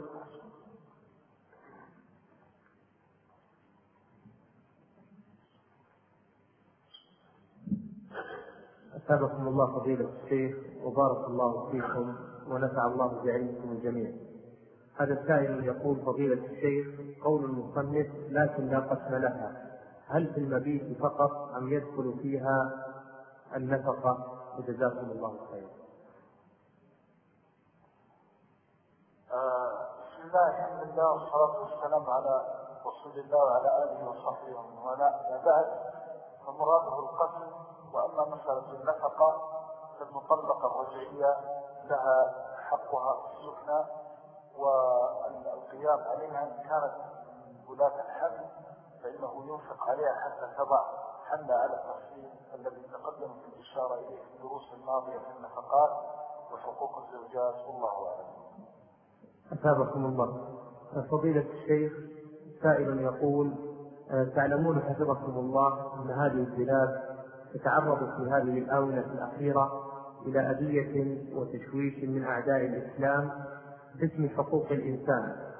أثابكم الله فضيلة الشيخ وبارك الله فيكم ونفع الله بعلمكم الجميع. هذا السائل يقول فضيلة الشيخ قول المصنف لكن لا قسم لها. هل في المبيت فقط أم يدخل فيها النفقة؟ وجزاكم الله خيرا. بسم الله الحمد لله والصلاة والسلام على رسول الله وعلى آله وصحبه ومن والاه. بعد فمراده القتل وأما مسألة النفقة فالمطلقة الرجعية لها حقها في السكنى والقيام عليها إن كانت ولاة الحمل. فإنه ينفق عليها حتى تضع حمل على التفصيل الذي تقدم في الإشارة إليه في الدروس الماضية في النفقات وحقوق الزوجات والله أعلم. أثابكم الله. فضيلة الشيخ سائل يقول تعلمون حفظكم الله أن هذه البلاد تتعرض في هذه الآونة الأخيرة إلى أذية وتشويش من أعداء الإسلام باسم حقوق الإنسان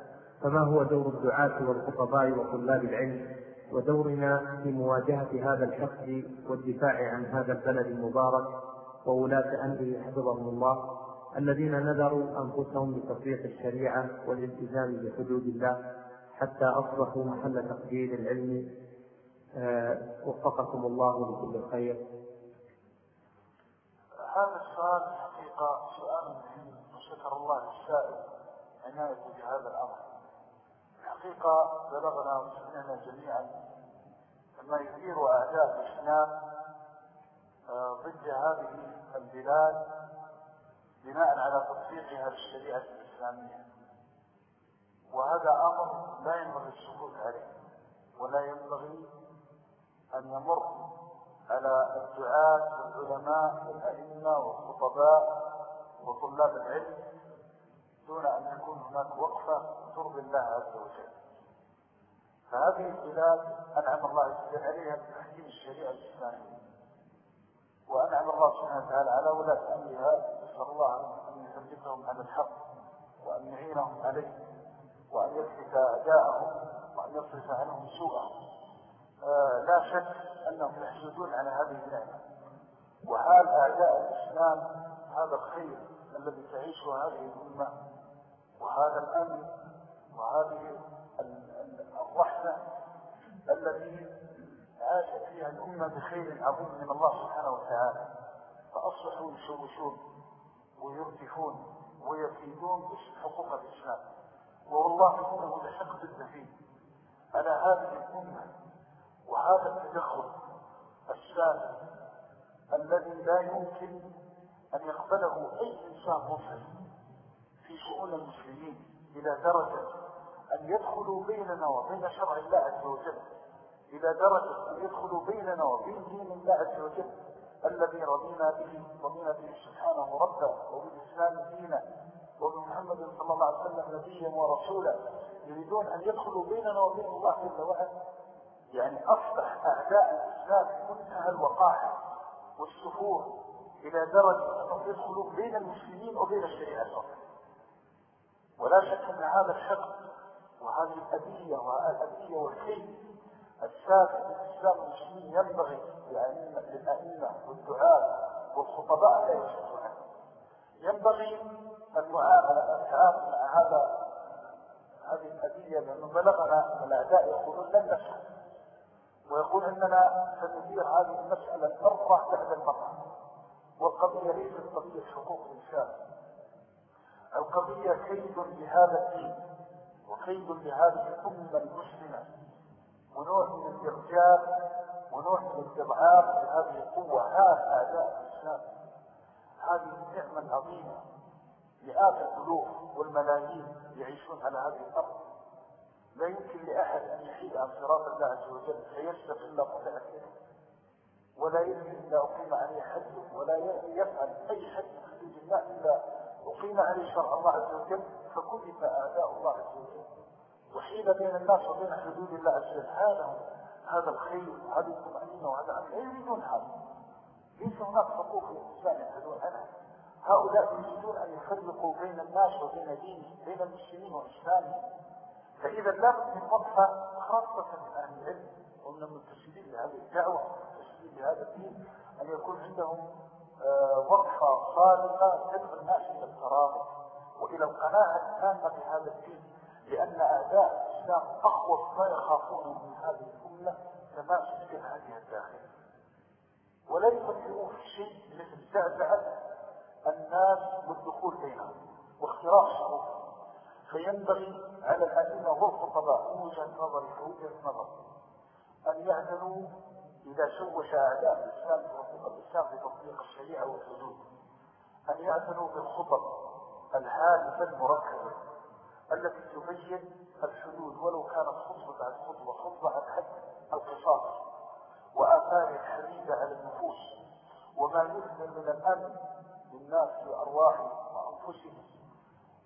فما هو دور الدعاة والخطباء وطلاب العلم ودورنا في مواجهة هذا الحقد والدفاع عن هذا البلد المبارك وولاة أمره حفظهم الله الذين نذروا أنفسهم بتطبيق الشريعة والالتزام بحدود الله حتى أصبحوا محل تقدير العلم. آه، وفقكم الله لكل خير هذا السؤال حقيقة سؤال مهم وشكر الله للسائل عنايته بهذا الأمر الحقيقة بلغنا وسمعنا جميعا ما يثير أعداء الإسلام آه، ضد هذه البلاد بناء على تطبيقها للشريعة الإسلامية. وهذا أمر لا ينبغي السكوت عليه ولا ينبغي أن يمر على الدعاة والعلماء والأئمة والخطباء وطلاب العلم دون أن يكون هناك وقفة ترضي الله عز وجل. فهذه البلاد أنعم الله وجل عليها بتحكيم الشريعة الإسلامية. وأنعم الله سبحانه وتعالى على ولاة أمرها نسأل الله أن يثبتهم على الحق وأن يعينهم عليه وأن يثبت أداءهم وأن يصرف عنهم سوءهم. آه لا شك أنهم يحسدون على هذه النعمة. وحال أعداء الإسلام هذا الخير الذي تعيشه هذه الأمة وهذا الأمن وهذه الرحمة التي عاشت فيها الأمة بخير عظيم من الله سبحانه وتعالى. فأصبحوا يشوشون ويرتفون ويكيدون حقوق الإسلام. والله إنه لحقد الدفين على هذه الأمة وهذا التدخل السابق الذي لا يمكن أن يقبله أي إنسان مسلم في شؤون المسلمين إلى درجة أن يدخلوا بيننا وبين شرع الله عز وجل إلى درجة أن يدخلوا بيننا وبين دين الله عز وجل الذي رضينا به رضينا به سبحانه ربا وبالإسلام دينا وبمحمد صلى الله عليه وسلم نبيا ورسولا يريدون أن يدخلوا بيننا وبين الله جل وعلا. يعني أصبح أعداء الإسلام منتهى الوقاحة والسفور إلى درجة أنهم يدخلوا بين المسلمين وبين الشريعة. ولا شك أن هذا الحق وهذه الأذية والأذية والكيد السابق للإسلام المسلمين ينبغي للأئمة والدعاة والخطباء لا يشهدوا عنه ينبغي المعاملة التعامل مع هذا هذه الأذية لأنه بلغنا أن الأعداء يقولون لن نشهد. ويقول أننا سندير هذه المسألة المرة بعد المرة والقضية ليست قضية حقوق الإنسان. القضية كيد لهذا الدين. وكيد لهذه الأمة المسلمة. ونوع من الإرجاء ونوع من الاستضعاف لهذه القوة. هذا أعداء الإسلام. هذه النعمة العظيمة مئات الألوف والملايين يعيشون على هذه الأرض. لا يمكن لأحد أن يحيد عن صراط الله عز وجل فيسلك إلا متأكد ولا يمكن إلا أقيم عليه حد ولا يفعل أي حد من حدود الله إلا أقيم عليه شرع الله عز وجل فكلف أعداء الله عز وجل. وحيل بين الناس وبين حدود الله وجل هذا هذا الخير وهذه الطمأنينة وهذا لا يريدون هذا. ليس هناك حقوق للإنسان يبحثون عنها هؤلاء يريدون أن يفرقوا بين الناس وبين دينه بين المسلمين وإسلامهم فإذا لابد من وقفة خاصة من أهل العلم ومن المنتسبين لهذه الدعوة المنتسبين لهذا الدين أن يكون عندهم آه، وقفة صادقة تدعو الناس إلى الترابط وإلى القناعة التامة بهذا الدين. لأن أعداء الإسلام أخوف ما يخافون من هذه الأمة تماسك هذه الداخل ولا يفكرون في شيء مثل زعزعة الناس والدخول بينهم واختراق شعوبهم فينبغي على الأئمة والخطباء من وجهة نظري وجهة نظر أن يعملوا إذا شوش أعداء الإسلام الإسلام في تطبيق الشريعة والحدود. أن يعملوا بالخطب الهادفة المركبة. التي تبين الحدود ولو كانت خطبة عن خطبة خطبة عن حد القصاص وآثار الحميدة على النفوس. وما يثمن من الأمن للناس في أرواحهم وأنفسهم.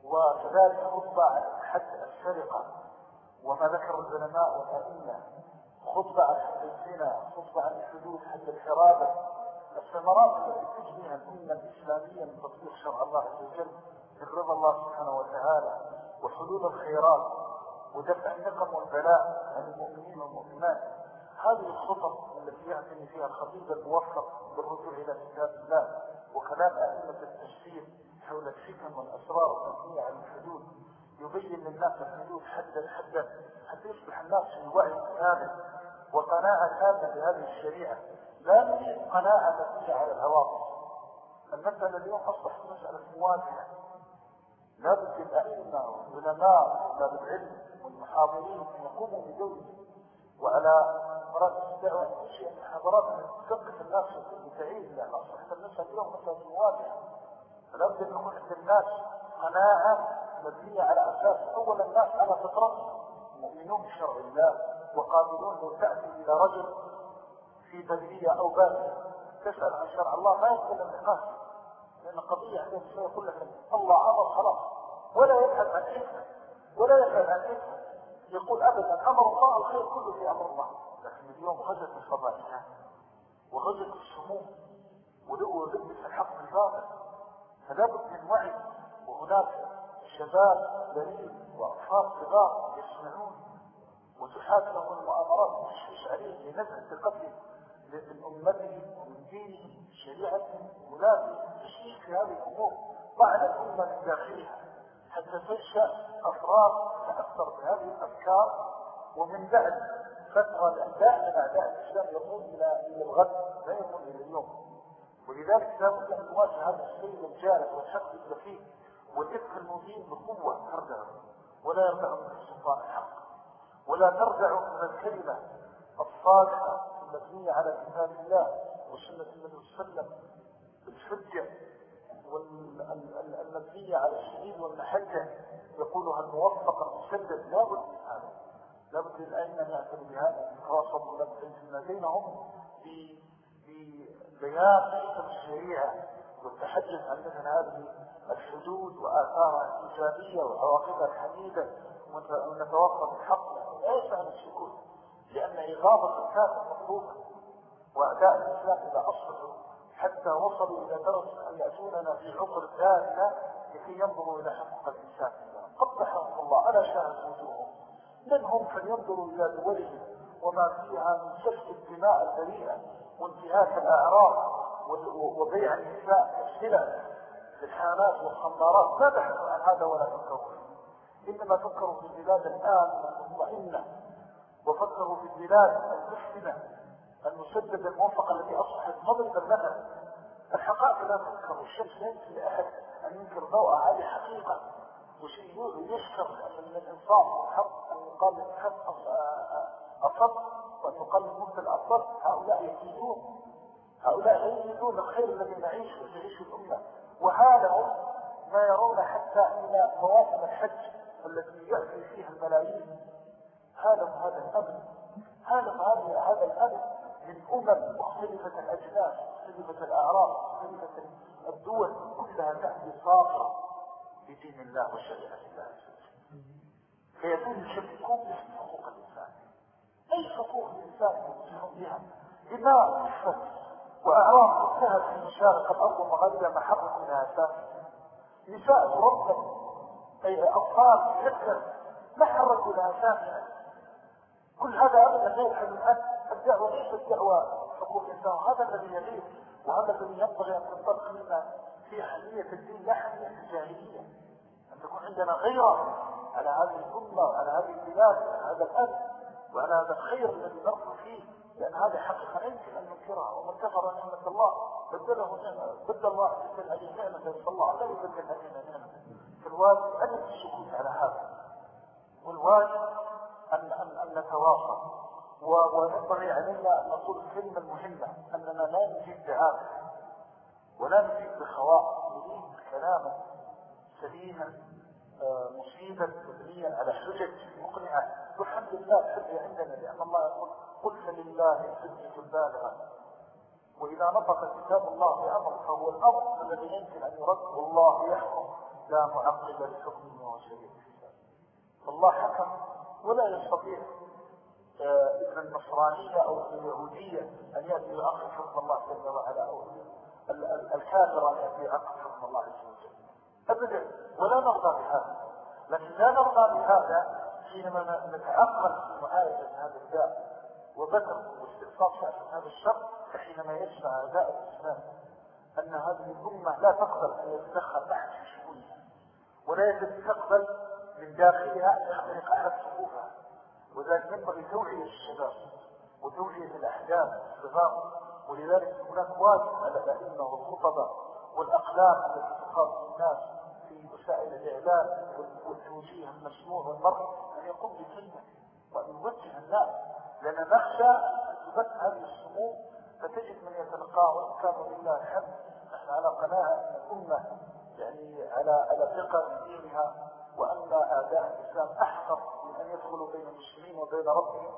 وكذلك خطبة عن حد السرقة. وما ذكر العلماء والأئمة خطبة عن حد الزنا خطبة عن الحدود حد الحرابة. الثمرات التي تجنيها الأمة الإسلامية من تطبيق شرع الله عز وجل من رضا الله سبحانه وحلول الخيرات ودفع النقم والبلاء عن المؤمنين والمؤمنات. هذه الخطب التي يعتني فيها الخطيب الموفق بالرجوع إلى كتاب الله وكلام أئمة التفسير حول الفتن والأسرار والتنمية عن الحدود. يبين للناس الحدود حدا حدا حتى يصبح الناس في وعي كامل وقناعة كاملة بهذه الشريعة. لا نريد قناعة مبنية على العواطف المسألة اليوم أصبحت مسألة مواجهة لابد الأئمة والعلماء وطلاب العلم والمحاضرين أن يقوموا بدوره وعلى مرات الدعوة. أن تنشئ محاضرات تثقف الناس وتعيد لأن أصبحت المسألة اليوم مسألة مواجهة فلا بد أن يكون عند الناس قناعة مبنية على أساس أول الناس على فطرتهم مؤمنون بشرع الله وقابلون لو تأتي إلى رجل في بدرية أو بادية تسأل عن شرع الله ما يتكلم نقاش لأن قضية عندهم شيء لك الله أمر خلاص. ولا يبحث عن حكمة ولا يبحث عن حكمة يقول أبدا أمر الله الخير كله في أمر الله. لكن اليوم غزت الفضائيات وغزت السموم ولبس الحق بالباطل فلا بد من وعي. وهناك شباب دليل وأطفال صغار يسمعون وتحاك لهم المؤامرات تشويش عليه لنزع ثقتهم من أمته ومن دينهم شريعتهم ولازم تشويش في هذه الأمور. بعد الأمة من داخلها. حتى تنشأ أفراد تأثر بهذه الأفكار ومن بعد فترة دائما أعداء الإسلام يقوم إلى الغد لا يقوم إلى اليوم. ولذلك لا بد أن نواجه هذا السيد الجارف والحق الدقيق والإفك المبين بقوة ترجع ولا يرجع من السلطان الحق. ولا ترجع من الكلمة الصالحة المبنية على كتاب الله وسنة النبي وسلم بالحجة والمبنية على الشديد والمحجة يقولها الموفق المسدد؟ لا بد من هذا. لا بد للأئمة أن يعتنوا بهذا؟ يتواصلوا لما بينهم بيان حكم الشريعة والتحدث عن مثل هذه الحدود وآثارها الإيجابية وعواقبها الحميدة ونتوقف الحق ليس عن السكوت لأن إغاظة الكافر مطلوبة وأعداء الإسلام إذا أصبحوا حتى وصلوا إلى درجة أن يأتوننا في عقر دارنا لكي ينظروا إلى حقوق الإنسان قبحهم الله ألا شاهد وجوههم؟ منهم فلينظروا إلى دولهم وما فيها من سفك الدماء البريئة وانتهاك الأعراض وبيع النساء السلع في الحانات والخمارات؟ ما بحثوا عن هذا ولا فكروا إنما فكروا في البلاد الآن المطمئنة وفكروا في البلاد المسلمة المسددة الموفقة التي أصبحت مضرب المثل الحقائق لا تذكر الشمس لا يمكن لأحد أن ينكر ضوءها هذه حقيقة. وشيء يشكر من الإنصاف والحق أن يقال الحق أصب وأن يقال المبتل الأصب هؤلاء يكيدون هؤلاء يريدون الخير الذي نعيش وتعيش الأمة. وهذا ما يرون حتى أن مواسم الحج التي يأتي فيها الملايين. هذا هذا الأمن هذا هذا هذا الأمن من أمم مختلفة الأجناس مختلفة الأعراض مختلفة الدول كلها تأتي صافرة بدين الله وشريعة الله. فيكون يشبكون باسم حقوق الإنسان. أي حقوق الإنسان يوصفون بها؟ دماء الشمس وأعراض انتهت في مشارق الأرض ومغربها محرة منها أساس نساء تربى أي أطفال ما حركوا لها ساكنة كل هذا أبدا لا يحل الدعوة ليست دعوة حقوق الإنسان. هذا الذي يغيب وهذا الذي ينبغي أن تنطلق منا في حمية الدين لا حمية الجاهلية. أن تكون عندنا غيرة على هذه الأمة وعلى هذه البلاد وعلى هذا الأرض وعلى هذا الخير الذي نرجو فيه لأن هذه حقيقة لا يمكن أن ننكرها ومن كفر نعمة الله بدله نعمة بدل الله بدل هذه نعمة الله لا يبدل علينا نعمة فالواجب أن السكوت على هذا. والواجب أن, أن, أن نتواصل. ونبغي علينا أن نقول الكلمة المهمة أننا لا نجيب بعافية ولا نجيب بخواء نريد كلاما سليما آه، مصيبا مبنيا على حجج مقنعة والحمد لله الحجة عندنا لأن الله يقول قل فلله الحجة البالغة. وإذا نطق كتاب الله بأمر فهو الأمر الذي يمكن أن يرد. والله يحكم لا معقب لحكمه وهو شديد فالله حكم ولا يستطيع آه، ابن النصرانية أو ابن اليهودية أن يأتي بأخذ حكم الله جل وعلا أو الكافر أن يأتي بأخذ حكم الله عز وجل. أبدا ولا نرضى بهذا. لكن لا نرضى بهذا حينما نتعقل في معالجة هذا الداء وبدر واستئصال شأن هذا الشر فحينما يسمع أعداء الإسلام أن هذه الأمة لا تقبل أن يتدخل أحد في شؤونها ولا يجب تقبل من داخلها يخترق أحد صفوفها وذلك ينبغي توعية الشباب وتوعية الأحداث الصغار ولذلك هناك واجب على الأئمة والخطباء والأقلام التي تخاطب الناس في وسائل الإعلام والتوجيه المسموع والمرء أن يقوم بكلمة وأن يوجه الناس. لأن نخشى أن تبث هذه السموم فتجد من يتلقاه وإن كان لله الحمد. نحن على قناعة أن الأمة يعني على على ثقة دينها وأن أعداء الإسلام أحقر من أن يدخلوا بين المسلمين وبين ربهم.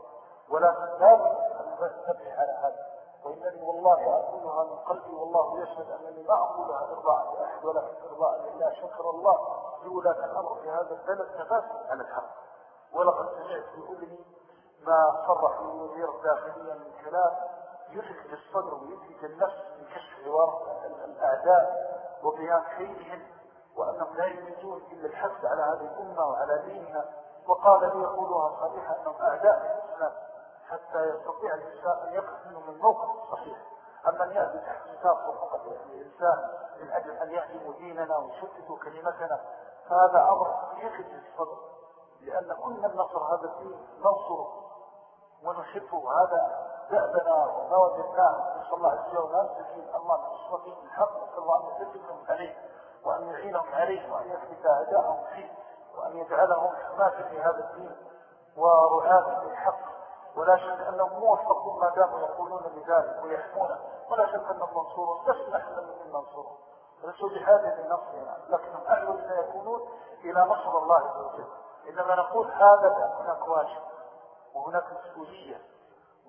ولكن لا أن نبحي على هذا. وإنني والله أقولها من قلبي والله يشهد أنني ما أقولها إرضاء لأحد ولا إرضاء لله شكر الله. لولاة الأمر في هذا البلد تفاسد على الحق. ولقد سمعت في أذني ما صرح الوزير الداخلية من كلام يثلج الصدر ويثلج النفس من كشف حوار الأعداء وبيان كيدهم وأنهم لا يريدون إلا الحث على هذه الأمة وعلى دينها. وقال لي يقولها صحيحة أنهم أعداء الإسلام حتى يستطيع الإنسان أن يقف منه من موقف صحيح. أما أن يأتي نطاق فقط الإنسان من أجل أن يهدموا ديننا ويشتتوا كلمتنا فهذا أمر يخرج الصدر لأن كل من نصر هذا الدين ننصره ونحبه. هذا دأبنا وما وجدناه نسأل الله عز وجل نسأل الله نصرته بالحق نسأل الله أن يثبتهم عليه وأن يعينهم عليه وأن يثبت أعداءهم فيه وأن يجعلهم حماة في هذا الدين ورعاة بالحق ولا شك أنهم موفقون ما داموا يقولون بذلك ويحمونه ولا شك أنهم منصورون لسنا إحنا من منصورون ليسوا بحاجة لنصرنا لكنهم أهل سيكونون إلى نصر الله عز وجل. إنما نقول هذا هناك واجب وهناك مسؤولية.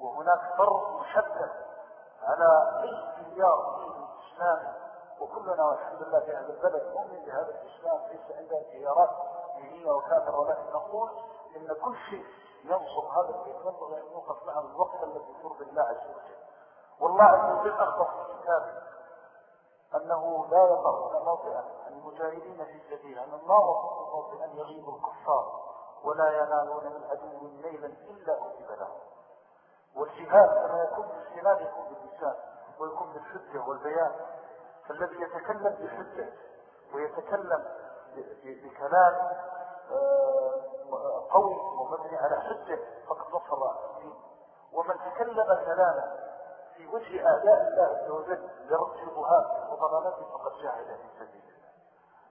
وهناك فرض محدد على أي مليار دين إسلامي وكلنا والحمد لله في هذا البلد مؤمن بهذا الإسلام ليس عندنا انتيارات دينية وكافرة ولكن نقول إن كل شيء ينصر هذا الدين ينبغي أن يوقف معه الوقت الذي ترضي الله عز وجل. والله عز وجل أخبر في كتابه أنه لا يقرؤون موطئا المجاهدين في سبيل أن وقفوا موطئا يغيب الكفار ولا ينالون من عدو ليلا إلا كتب لهم. والجهاد كما يكون بالسنان يكون باللسان ويكون بالحجة والبيان. فالذي يتكلم بحجة ويتكلم بكلام آه، قوي ومبني على حجة فقد نصر الدين ومن تكلم كلاما في وجه أعداء الله عز وجل لرد شبهات وضلالات فقد جاهد في سبيل الله.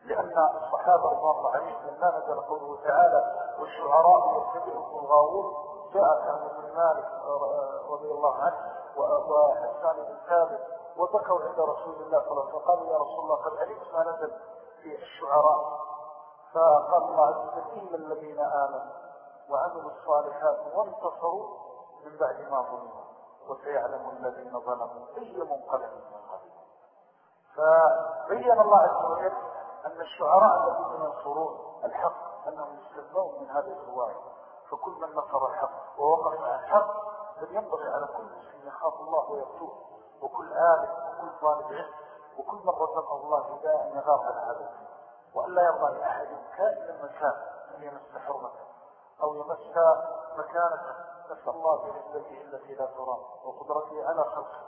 لأن الصحابة رضي الله عليهم لما نزل قوله تعالى والشعراء يتبعهم الغاوون جاء كعب بن مالك رضي الله عنه وحسان بن ثابت وبكوا عند رسول الله صلى الله عليه وسلم. فقالوا يا رسول الله قد علمت ما نزل في الشعراء؟ فقال الله عز وجل إلا الذين آمنوا وعملوا الصالحات وانتصروا من بعد ما ظلموا وسيعلم الذين ظلموا أي منقلب من قبل. فبين الله عز وجل أن الشعراء الذين ينصرون الحق أنهم يستثنون من هذه الرواية. فكل من نصر الحق ووقف مع الحق فلينبغي على كل مسلم يخاف الله ويرجوه. وكل آل وكل طالب علم وكل من رزقه الله هداية أن يغافل هذا الدين. وأن لا يرضى لأحد كائن من كان أن يمس حرمته أو يمس مكانته. نسأل الله بعزته التي لا ترام وقدرته على خلقه.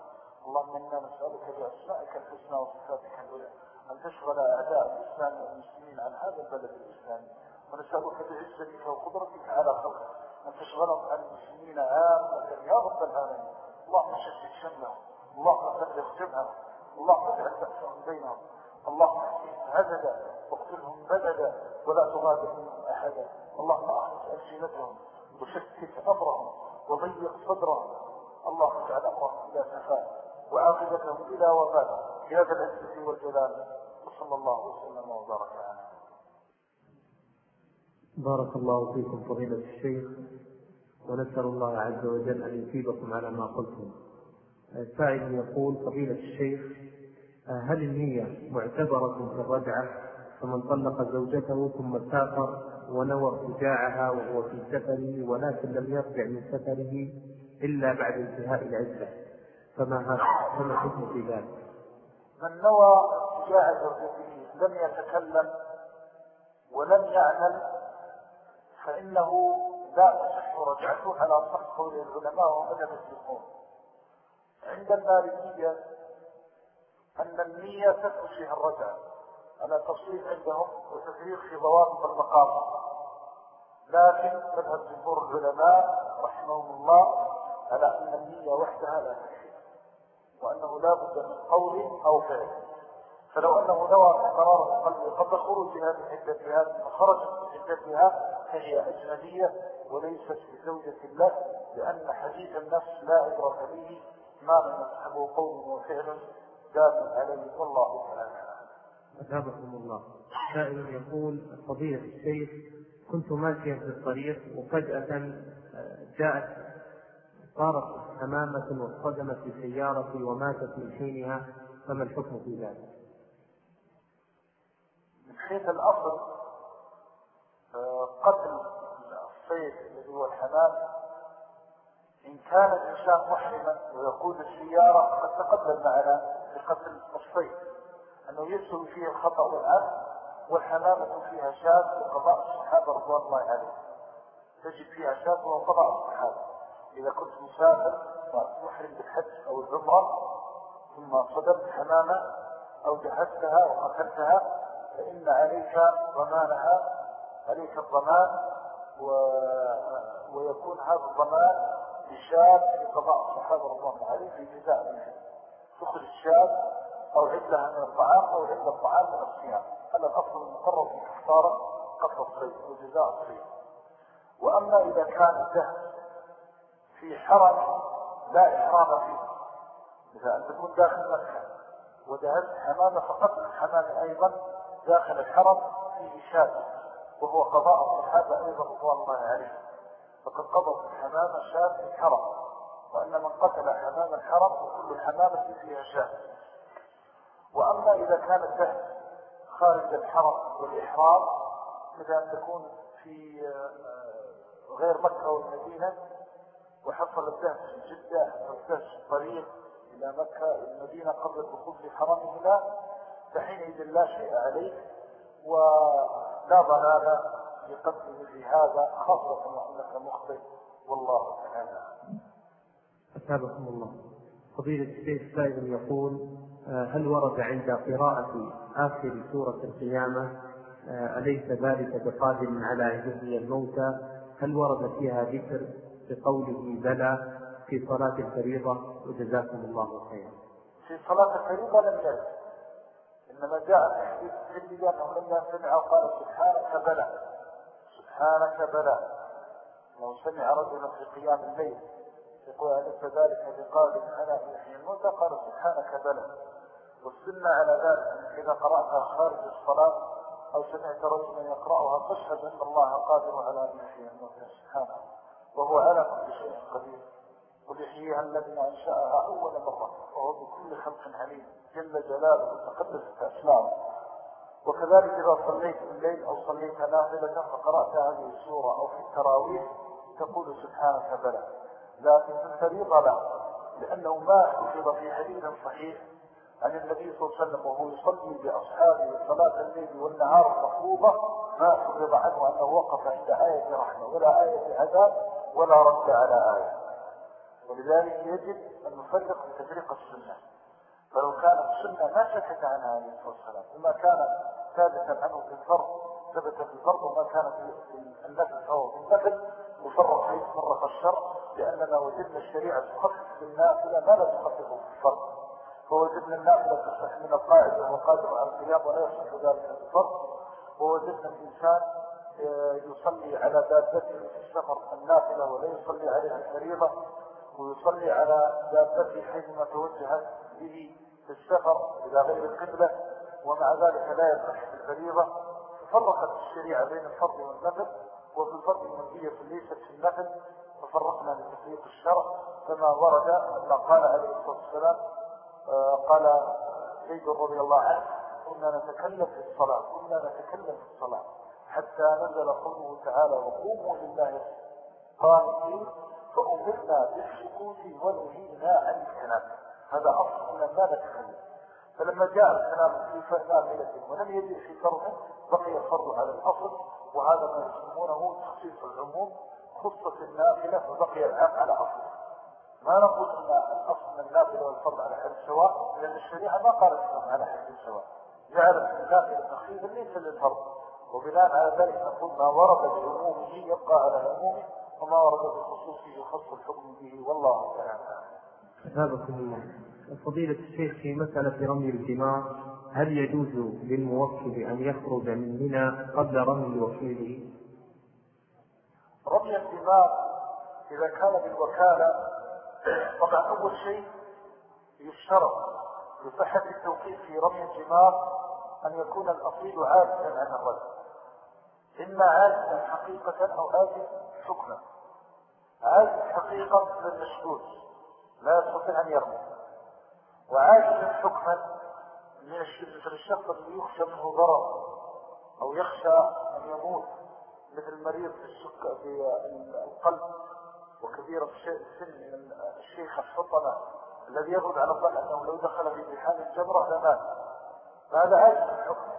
اللهم إنا نسألك بأسمائك الحسنى وصفاتك العلى أن تشغل أعداء الإسلام والمسلمين عن هذا البلد الإسلامي. ونسألك بعزتك وقدرتك على خلقك أن تشغلهم عن المسلمين عامة يا رب العالمين. اللهم شتت شملهم اللهم فرق جمعهم اللهم اجعل بأسهم بينهم. اللهم احسن عددا واقتلهم بددا ولا تغادر منهم أحدا. اللهم أخرج ألسنتهم وشتت أمرهم وضيق صدرهم. اللهم اجعل أمرهم إلى سفاء وعاقبتهم إلى وفاة يا ذا العزة والجلال. وصلى الله وسلم وبارك على بارك الله فيكم فضيلة الشيخ ونسأل الله عز وجل أن يثيبكم على ما قلتم. سائل يقول فضيلة الشيخ هل النية معتبرة في الرجعة؟ فمن طلق زوجته ثم سافر ونوى ارتجاعها وهو في سفره ولكن لم يرجع من سفره إلا بعد انتهاء العدة فما هذا فما الحكم في ذلك؟ من نوى ارتجاع زوجته لم يتكلم ولم يعمل فإنه لا تصح رجعته على صح قول العلماء ومذهب الجمهور. عند المالكية أن النية تثبت فيها الرجعة على تفصيل عندهم وتفريق في ضوابط المقام. لكن مذهب جمهور العلماء رحمهم الله على أن النية وحدها لا تكفي وأنه لا بد من قول أو فعل. فلو أنه نوى قرار القلب قبل خروجها من عدتها فخرجت من عدتها فهي أجنبية وليست بزوجة له لأن حديث النفس لا عبرة به ما لم يصحبه قول وفعل دال عليه والله تعالى أثابكم الله سائل يقول فضيلة الشيخ كنت ماشيا في الطريق وفجأة جاءت صارت حمامة واصطدمت بسيارتي وماتت من حينها فما الحكم في ذلك؟ حيث الأصل قتل الصيد الذي هو الحمام. إن كان الإنسان محرما ويقود السيارة قد تقدم معنا في قتل الصيد أنه يسهل فيه الخطأ والعبد والحمامة فيها شاذ وقضاء الصحابة رضوان الله عليهم تجد فيها شاذ وقضاء الصحابة. إذا كنت مسافر محرم بالحج أو العمرة ثم صدمت حمامة أو جهزتها وقتلتها فإن عليك ضمانها عليك الضمان و... ويكون هذا الضمان بشاب في قضاء الصحابة الله عليه في جزاء منه تخرج الشاب أو عدلها من الطعام أو عدل الطعام من الصيام. هذا الأصل المقرر في كفارة قصر الصيد وجزاء الصيد. وأما إذا كان الدهن في حرم لا إحرام فيه مثل أن تكون داخل مكة ودهنت حمامة فقط الحمامة أيضا داخل الحرم فيه شاب وهو قضاء الصحابة أيضا رضوان الله عليه فقد قضت الحمامة شاب في الحرم وأن من قتل حمام الحرم وكل حمامة فيها شاب. وأما إذا كان الدهن خارج الحرم والإحرام أن تكون في غير مكة والمدينة وحصل الدهن في جدة أو الدهن في الطريق إلى مكة المدينة قبل الدخول في حرمهما فحينئذ لا شيء عليك ولا ضلال لقتل مثل هذا خاصة وأنك مخطئ والله تعالى. أثابكم الله. فضيلة الشيخ سائل يقول هل ورد عند قراءة آخر سورة القيامة أليس ذلك بقادر على أن يحيي الموتى؟ هل ورد فيها ذكر بقوله بلى في صلاة الفريضة؟ وجزاكم الله خيرا. في صلاة الفريضة لم يرد. إنما جاء في حديث الترمذي أنه لما سمع قال سبحانك بلى. سبحانك بلى. لو سمع رجلا في قيام الليل يقول أليس ذلك بقادر على أن يحيي الموتى؟ قال سبحانك بلى. والسنة على ذلك إذا قرأتها خارج الصلاة أو سمعت رجلا يقرأها فاشهد أن الله قادر على أن يحيي الموتى. سبحانه. وهو على كل شيء قدير. قل يحييها الذي أنشأها أول مرة وهو بكل خلق عليم جل جلاله وتقدست أسماؤه وكذلك إذا صليت الليل أو صليت نافلة فقرأت هذه السورة أو في التراويح تقول سبحانك بلى. لكن في الفريضة لا لأنه ما حفظ في حديث صحيح عن النبي صلى الله عليه وسلم وهو يصلي بأصحابه صلاة الليل والنهار مفروضة ما حفظ عنه أنه وقف عند آية رحمة ولا آية عذاب ولا رد على آية. ولذلك يجب أن نفرق بتفريق السنة. فلو كانت السنة ما سكت عنها عليه الصلاة والسلام وما كان ثابتا عنه في الفرض ثبت في الفرض وما كان في النفل فهو في النفل مفرق فيه فرق الشرع لأننا وجدنا الشريعة تخفف بالنافلة ما لا تخففه في الفرض. فوجدنا النافلة تصح من القائد وهو قادر على القيام ولا يصح ذلك في الفرض. ووجدنا الإنسان آه، يصلي على دابته في السفر النافلة ولا يصلي عليها الفريضة. ويصلي على دابته حيثما توجهت به في السفر إلى غير القبلة ومع ذلك لا يصح الفريضة. فرقت الشريعة بين الفرض والنفل وفي الفرض منهية ليست في النفل. ففرقنا لتفريق الشرع كما ورد أن قال عليه الصلاة والسلام آه، قال سيد رضي الله عنه كنا نتكلم في الصلاة كنا نتكلم في الصلاة حتى نزل قوله تعالى وقوموا لله قانتين فأمرنا بالسكوت ونهينا عن الكلام. هذا أصل لا نتكلم فلما جاء الكلام في نافلة ولم يجد في فرض بقي الفرض على الأصل وهذا ما يسمونه تخصيص العموم خصة النافلة وبقي العام على أصل. ما نقول أن الأصل من النافلة والفرض على حد سواء لأن الشريعة ما قالت على حد سواء جعلت النافلة تخصيصا ليس للفرض وبناء على ذلك نقول ما ورد بعمومه يبقى على عمومه وما ورد بخصوصه يخص الحكم به والله تعالى أثابكم الله. فضيلة الشيخ في مسألة رمي الجمار هل يجوز للموكل أن يخرج من منى قبل رمي وكيله؟ رمي الجمار إذا كان بالوكالة طبعا أول شيء يشترط لصحة التوكيل في رمي الجمار أن يكون الأصيل عاجزا عن الرد إما عاجزا حقيقة أو عاجز حكما عاجز حقيقة للمشهود لا يستطيع أن يرمي وعاجز حكما مثل الشخص الذي يخشى منه ضرر أو يخشى أن يموت. مثل مريض في السكة في القلب. وكبير السن من الشيخ الحطمة الذي يغلب على الظن أنه لو دخل في بحال الجمرة لمات. فهذا عاجز الحكم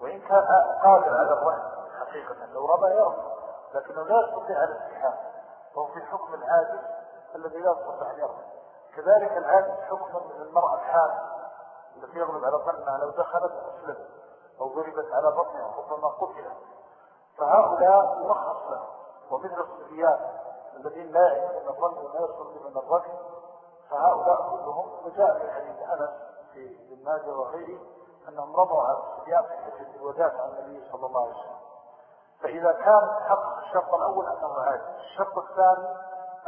وإن كان قادر على الرحم حقيقة لو رمى يرمي لكنه لا يستطيع الاتحاد وهو في حكم العاجز الذي لا يستطيع أن يرمي كذلك العاجز حكما من المرأة الحامل التي يغلب على ظنها لو دخلت أسلم أو ضربت على بطنها ربما قتلت. فهؤلاء يرخص لهم ومثل الصبيان الذين لا يعلمون الظن ولا يستطيعون الرجل فهؤلاء كلهم وجاء في حديث أنس في ابن ماجه وغيره. أنهم رضوا على الصبيان الوداع عن النبي صلى الله عليه وسلم. فإذا كان حق الشرط الأول أنه عاجز الشرط الثاني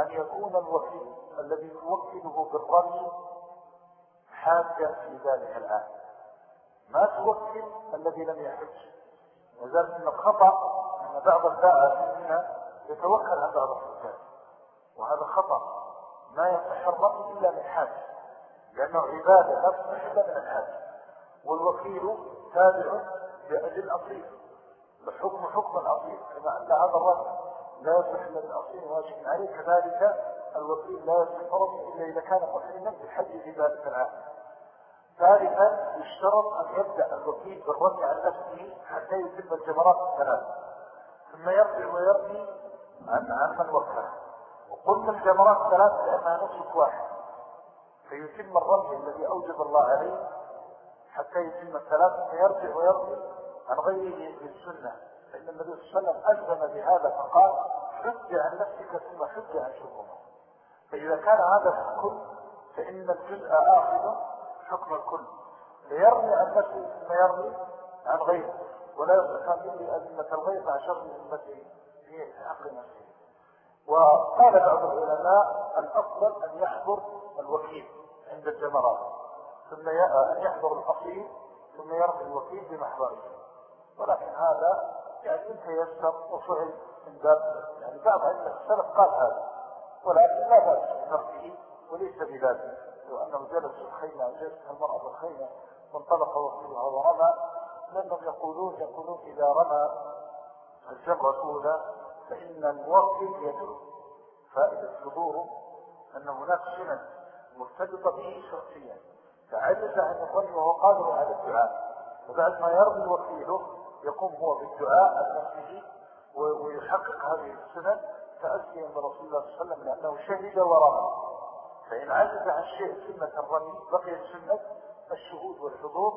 أن يكون الوكيل الذي يوكله بالرمي حاجة في ذلك العام. ما توكل الذي لم يحج. وذلك من الخطأ أن بعض الداعة منها يتوكل عن بعض الحجاج وهذا خطأ ما يصح الرمي إلا من حاج لأنه عبادة لا إلا من الحاج والوكيل تابع لأجل الأصيل. الحكم حكم الأصيل كما أن هذا الرمي لا يصح إلا من أصيل واجب عليه. كذلك الوكيل لا يصح رمي إلا إذا كان محرما بالحج ذلك العام. ثالثا يشترط أن يبدأ الوكيل بالرمي عن نفسه حتى يتم الجمرات الثلاث. ثم يرجع ويرمي عن عن من وكله وقلنا الجمرات الثلاث لأنها نصف واحد. فيتم الرمي الذي أوجب الله عليه حتى يتم الثلاث فيرجع ويرمي عن غيره بالسنة فإن النبي صلى الله عليه وسلم أجزم بهذا فقال حج عن نفسك ثم حج عن شبهه فإذا كان هذا الكل فإن الجزء آخر حكم الكل. فيرمي عن نفسه ثم يرمي عن غيره. ولا يصح مني أذمة الغير مع شر ذمته في حق نفسه. وقال بعض العلماء الأفضل أن يحضر الوكيل عند الجمرات. ثم أن يحضر الأصيل ثم يرمي الوكيل بمحضره. ولكن هذا يعني إن تيسر وفعل من باب يعني بعض علم السلف قال هذا ولكن لا بأس بتركه وليس بذلك لو أنه جلس الخيمة جلست المرأة الخيمة وانطلق وكيلها ورمى لأنهم يقولون يقولون إذا رمى الجمرة الأولى فإن الوكيل يدعو فائدة حضوره أن هناك سنن مرتبطة به شخصيا. فعجز عن يظن وهو قادر على الدعاء. وبعد ما يرمي وكيله يقوم هو بالدعاء عن نفسه ويحقق هذه السنن تأسيا برسول الله صلى الله عليه وسلم لأنه شهد ورمى. فإن عجز عن شيء سنة الرمي بقيت سنة الشهود والحضور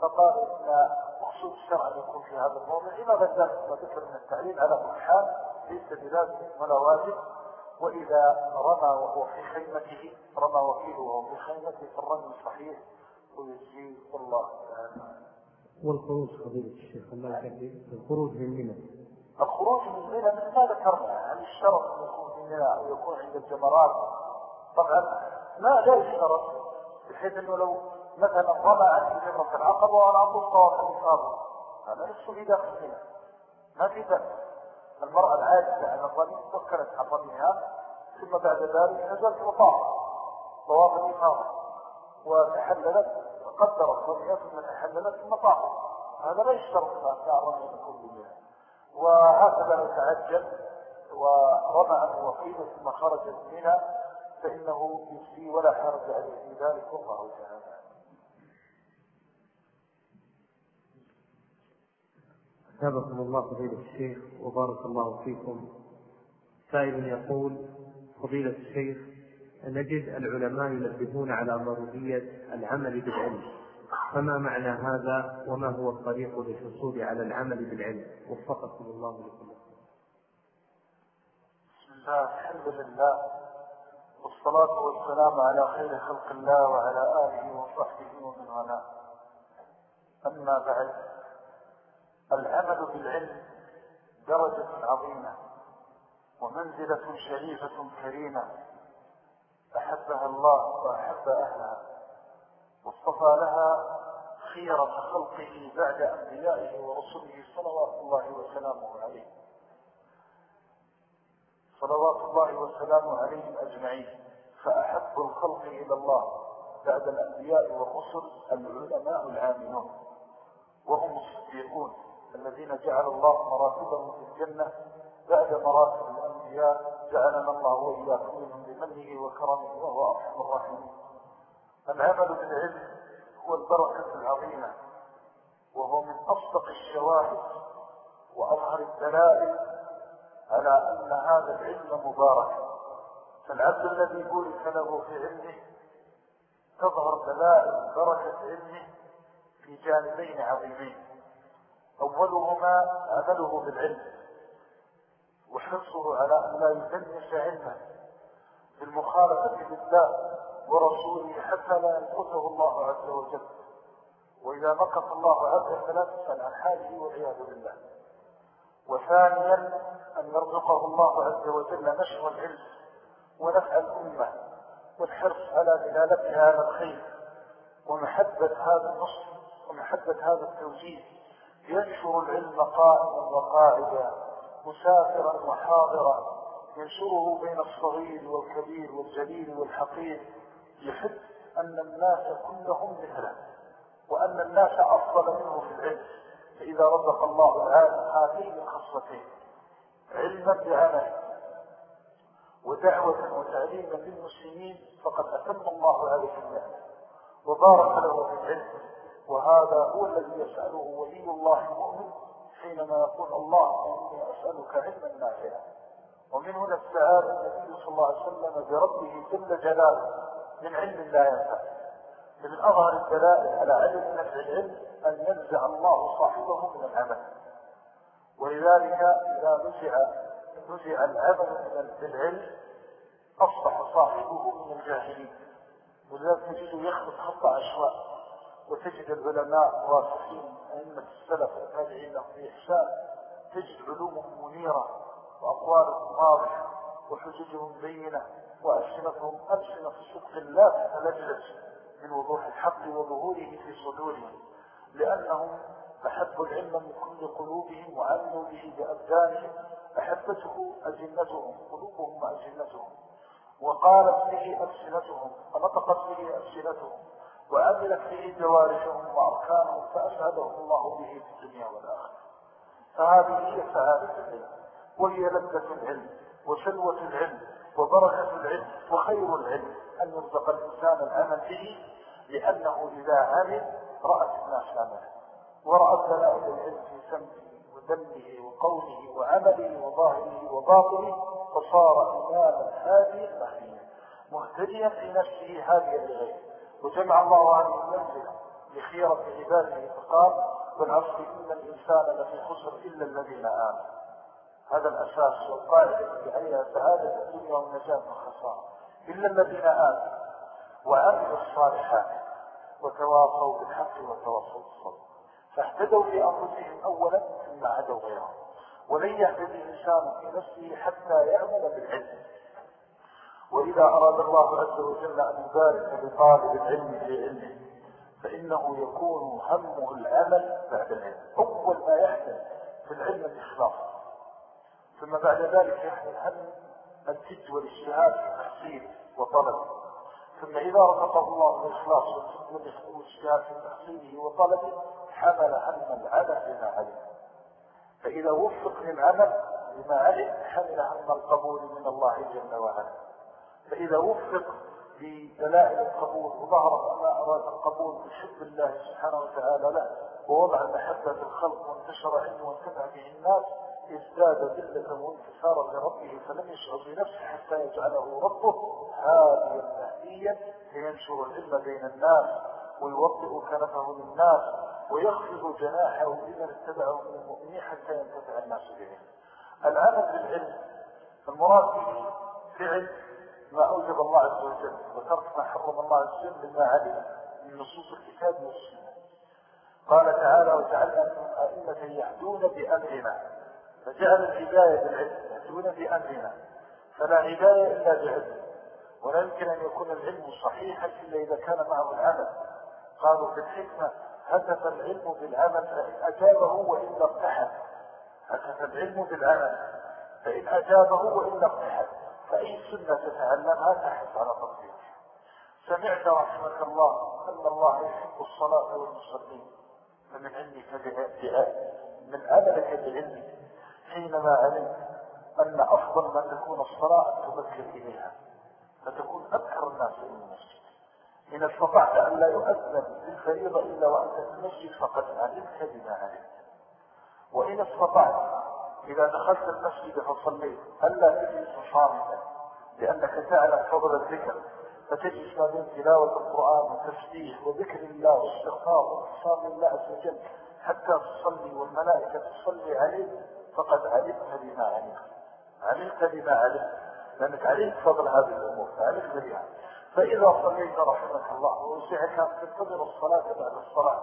فقال إن مقصود الشرع أن يكون في هذا الموضع إلى ذلك؟ ما ذكر من التعليل على كل حال ليس بلازم ولا واجب. وإذا رمى وهو في خيمته رمى وكيله وهو في خيمته فالرمي صحيح ويجزيه والله والخروج فضيلة الشيخ الله يكفي الخروج من منى؟ الخروج من منى مثل ما ذكرنا يعني الشرط أن يكون في منى أو يكون عند الجمرات. طبعا ما لا يشترط بحيث أنه لو مثلا رمى عن جمرة العقبة وأنا أقول طواف الإفاضة هذا نفسه في داخل منى. ما في ذلك المرأة العاجزة عن الرمي وكلت عن رميها ثم بعد ذلك نزلت وطاف طواف الإفاضة وتحللت قدرت رميها ثم تحللت ثم طافت هذا لا يشترط أن الرمي بمنى وهكذا لو تعجل ورمى عنه وقيل ثم خرج منها فإنه يسري ولا حرج عليه. في ذلك والله تعالى. أثابكم الله فضيلة الشيخ وبارك الله فيكم. سائل يقول فضيلة الشيخ نجد العلماء ينبهون على ضرورية العمل بالعلم. فما معنى هذا؟ وما هو الطريق للحصول على العمل بالعلم؟ وفقكم الله لكم. بسم الله الحمد لله والصلاة والسلام على خير خلق الله وعلى آله وصحبه ومن والاه. أما بعد العمل بالعلم درجة عظيمة ومنزلة شريفة كريمة. أحبها الله وأحب أهلها. واصطفى لها خيرة خلقه بعد أنبيائه ورسله صلوات الله وسلامه عليه. صلوات الله وسلامه عليهم أجمعين. فأحب الخلق إلى الله بعد الأنبياء والرسل العلماء العاملون. وهم الصديقون. الذين جعل الله مراتبهم في الجنة بعد مراتب الأنبياء جعلنا الله وإياكم بمنه وكرمه وهو أرحم الراحمين. العمل بالعلم هو البركة العظيمة وهو من أصدق الشواهد وأظهر الدلائل على أن هذا العلم مبارك. فالعبد الذي بورك له في علمه تظهر دلائل بركة علمه في جانبين عظيمين. أولهما عمله بالعلم وحرصه على أن لا يدنس علمه بالمخالفة لله ورسوله حتى لا ينقصه الله عز وجل. وإذا نقص الله عز فلا تسأل عن حاله والعياذ بالله. وثانيا أن يرزقه الله عز وجل نشر العلم ونفع الأمة والحرص على دلالتها على الخير. ومحبة هذا النصر ومحبة هذا التوجيه ينشر العلم قائما وقاعدا مسافرا وحاضرا ينشره بين الصغير والكبير والجليل والحقير يحب أن الناس كلهم مثله وأن الناس أفضل منه في العلم فإذا رزق الله العالم هاتين الخصتين علما بعمل ودعوة وتعليما للمسلمين فقد أتم الله عليه النعمة وبارك له في العلم. وهذا هو الذي يسأله ولي الله المؤمن حينما يقول الله إني أسألك علما نافعا. ومن هنا استعاذ النبي صلى الله عليه وسلم بربه جل جلاله من علم لا ينفع. من أظهر الدلائل على عدم نفع العلم أن ينزع الله صاحبه من العمل. ولذلك إذا نزع نزع العمل من العلم أصبح صاحبه من الجاهلين. ولذلك تجد يخطط خط عشواء. وتجد العلماء راسخين أئمة السلف والتابعين لهم بإحسان تجد علومهم منيرة وأقوالهم واضحة وحججهم بينة وألسنتهم ألسنة صدق لا تتلجلج من وضوح الحق وظهوره في صدورهم لأنهم أحبوا العلم من كل قلوبهم وعملوا به بأبدانهم أحبته أجنتهم قلوبهم وأجنتهم وقالت به ألسنتهم ونطقت به ألسنتهم. وعملت به جوارحهم وأركانهم فأسعدهم الله به في الدنيا والآخرة. فهذه هي سعادة العلم وهي لذة العلم وسلوة العلم وبركة العلم وخير العلم. أن يرزق الإنسان العمل به لأنه إذا عمل رأت الناس عمله ورأت دلائل العلم في سمعه ودمه وقوله وعمله وظاهره وباطنه فصار إماما هاديا مهتديا في نفسه هاديا لغيره. وجمع الله هذه المنزلة لخيرة عباده فقال والعصر إن الإنسان لفي خسر إلا الذين آمنوا. هذا الأساس والقاعدة التي عليها سعادة الدنيا والنجاة من الخسارة إلا الذين آمنوا وعملوا الصالحات وتواصوا بالحق وتواصوا بالصبر. فاهتدوا لأنفسهم أولا ثم عدوا غيرهم. ولن يهتدي الإنسان في نفسه حتى يعمل بالعلم. وإذا أراد الله عز وجل أن يبارك لطالب العلم في علمه فإنه يكون همه العمل بعد العلم أول ما يحدث في العلم الإخلاص. ثم بعد ذلك يحمل هم الجد والاجتهاد في التحصيل وطلب ثم إذا رزقه الله الإخلاص والاجتهاد في تحصيله وطلبه حمل هم العمل بما علم. فإذا وفق للعمل بما علم حمل هم القبول من الله جل وعلا. فإذا وفق بدلائل القبول وظهر ما أراد القبول بحب الله سبحانه وتعالى له ووضع المحبة في الخلق وانتشر عنه وانتفع به الناس ازداد ذلة وانتصارا لربه فلم يشعر بنفسه حتى يجعله ربه هاديا مهديا لينشر العلم بين الناس ويوطئ كنفه للناس ويخفض جناحه لمن اتبعه من المؤمنين حتى ينتفع الناس به. العمل بالعلم المراد به فعل ما أوجب الله عز وجل وترك ما حرم الله عز وجل مما علم من نصوص الكتاب والسنة. قال تعالى وجعلنا أئمة يهدون بأمرنا. فجعل الهداية بالعلم يهدون بأمرنا. فلا هداية إلا بعلم. ولا يمكن أن يكون العلم صحيحا إلا إذا كان معه العمل. قالوا في الحكمة هتف العلم بالعمل فإن أجابه وإلا ارتحل هتف العلم بالعمل فإن أجابه وإلا ارتحل فأي سنة تتعلمها تحرص على تطبيقها سمعت رحمك الله أن الله يحب الصلاة والمصلين. فمن علمك من عملك بعلمك حينما علمت أن أفضل ما تكون الصلاة أن تبكر إليها. فتكون أكثر الناس إلى المسجد. إن استطعت أن لا يؤذن بالفريضة إلا وأنت في المسجد فقد علمت بما علمت. وإن استطعت إذا دخلت المسجد فصليت ألا تجلس صامتا. لأنك تعلم فضل الذكر. فتجلس ما بين تلاوة القرآن وتسبيح وذكر الله واستغفار واتصال لله عز وجل. حتى تصلي والملائكة تصلي عليك. فقد علمت بما علمت. علمت بما علمت. لأنك علمت فضل هذه الأمور. فعلمت بها. فإذا صليت رحمك الله ووسعك أن تنتظر الصلاة بعد الصلاة.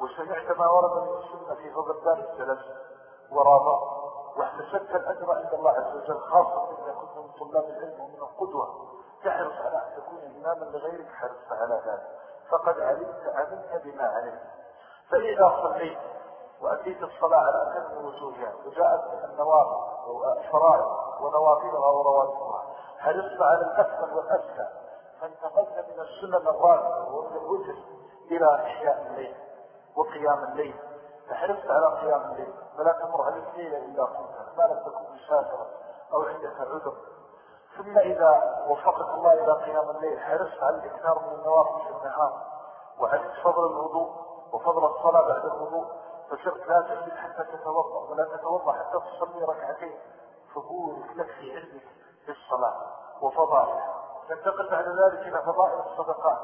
وسمعت ما ورد من السنة في فضل دار الجلس ورابط واحتسبت الأجر عند الله عز وجل خاصة إذا كنت من طلاب العلم ومن القدوة. تحرص على أن تكون إماما لغيرك حرصت على ذلك. فقد علمت علمت بما علمت. فإذا صليت وأتيت الصلاة على أكثر وجوهها وجاءت النوافل والفرائض ونوافلها ورواتبها حرصت على الأسفل والأسفل فانتقلت من السنن الراتبة ومن الوتر إلى إحياء الليل وقيام الليل. فحرصت على قيام الليل فلا تمر عليك ليلة إلا قمتها ما لم تكن مسافرا أو عندك عذر. ثم إذا وفقك الله إلى قيام الليل حرصت على الإكثار من النوافل في النهار وعرفت فضل الوضوء وفضل الصلاة بعد الوضوء فصرت لا تجلس حتى تتوضأ ولا تتوضأ حتى تصلي ركعتين. فبورك لك في علمك في الصلاة وفضائلها. تنتقل بعد ذلك إلى فضائل الصدقات.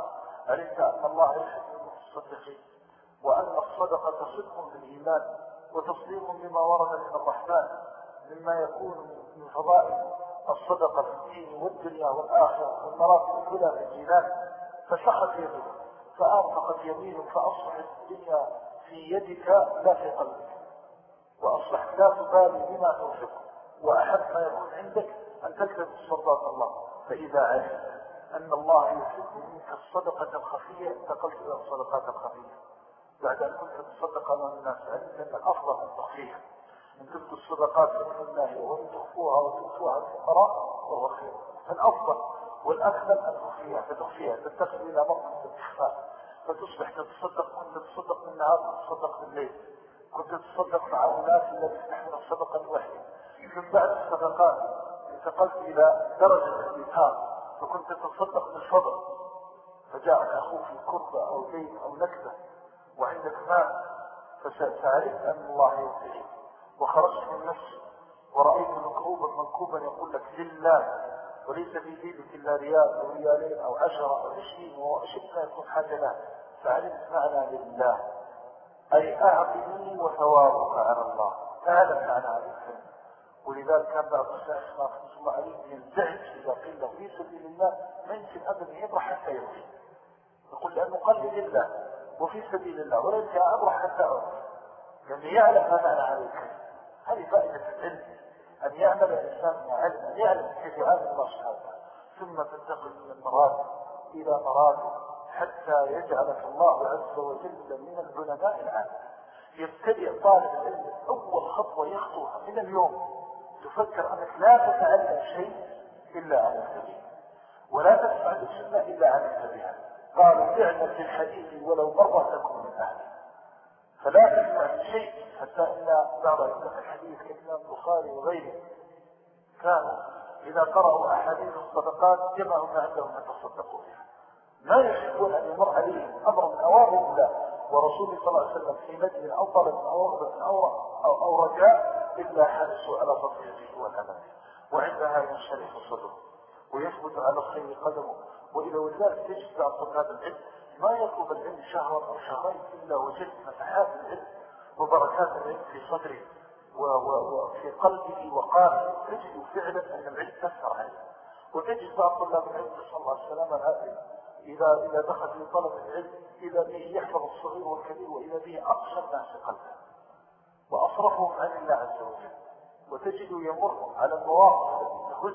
علمت أن الله يحب المتصدقين. وأن الصدقة صدق بالإيمان وتصديق بما ورد من الرحمن مما يكون من فضائل الصدقة في الدين والدنيا والآخرة والمراتب الأولى في الجنان فشخت يده فأرفقت يمينك فأصبحت الدنيا في يدك لا في قلبك. وأصبحت لا تبالي بما تنفق وأحب ما يكون عندك أن تكتب الصدقات الله. فإذا علمت أن الله يحب منك الصدقة الخفية انتقلت إلى الصدقات الخفية. بعد أن كنت تصدق أمام الناس علمت أن الأفضل أن تخفيها إن تبدو الصدقات بإذن الله وإن تخفوها وتؤتوها الفقراء وهو خير. فالأفضل والأكمل أن تخفيها فتخفيها تتخذ إلى مرحلة الإخفاء. فتصبح تتصدق كنت تتصدق بالنهار تتصدق بالليل كنت تتصدق مع الناس الذي تحمل الصدقة لوحده ثم بعد الصدقات انتقلت إلى درجة الإيثار فكنت تتصدق بالفضل. فجاءك أخوك في كربة أو دين أو نكبة. وعندك مال فستعرف أن الله يوفيك وخرجت من نفسك ورأيت مكروبا منكوبا يقول لك لله. وليس في جيبك إلا ريال أو ريالين أو عشرة أو عشرين وشئت يكون حاجة له. فعلمت معنى لله. أي أعطني وثوابك على الله. أعلم معنى الكلمة. ولذلك كان بعض الشيخ رحمه الله عليه ينزعج إذا قيل له في الله ما يمكن أبدا يبرح حتى يمشي يقول لأنه قال لله. وفي سبيل الله وليس أبرح حتى أعطي لأنه يعلم ما معنى هذه الكلمة هذه فائدة العلم. أن يعمل الإنسان مع علم أن يعلم كيف يعامل الله سبحانه ثم تنتقل من المراتب إلى مراتب حتى يجعلك الله عز وجل من العلماء العام يبتدئ طالب العلم أول خطوة يخطوها من اليوم. تفكر أنك لا تتعلم شيء إلا عن النبي ولا تسمع السنة إلا عن بها اعمل في الحديث ولو مرة تكون من أهله. فلا تسمع شيء حتى إن بعض الحديث كالإمام البخاري وغيره كانوا إذا قرأوا أحاديث الصدقات جمعوا ما عندهم أن تصدقوا بها ما يحبون أن يمر عليهم أمر من أوامر الله ورسول صلى الله عليه وسلم في مجد أو طلب أو رغبة أو, أو, أو رجاء إلا حرصوا على تطبيقه والأمل وعندها ينشرح صدره ويثبت على الخير قدمه وإلى ولذلك تجد بعض طلاب العلم ما يطلب العلم شهرا أو شهرين إلا وجدت نفحات العلم وبركات العلم في صدره وفي قلبه وقالبه تجد فعلا أن العلم تسر عليه. وتجد بعض طلاب العلم صلى الله عليه وسلم إذا, إذا دخل في طلب العلم إذا به يحفظ الصغير والكبير وإذا به أقشى الناس قلبه. وأصرفهم عن الله عز وجل. وتجد يمر على المواقف التي تهز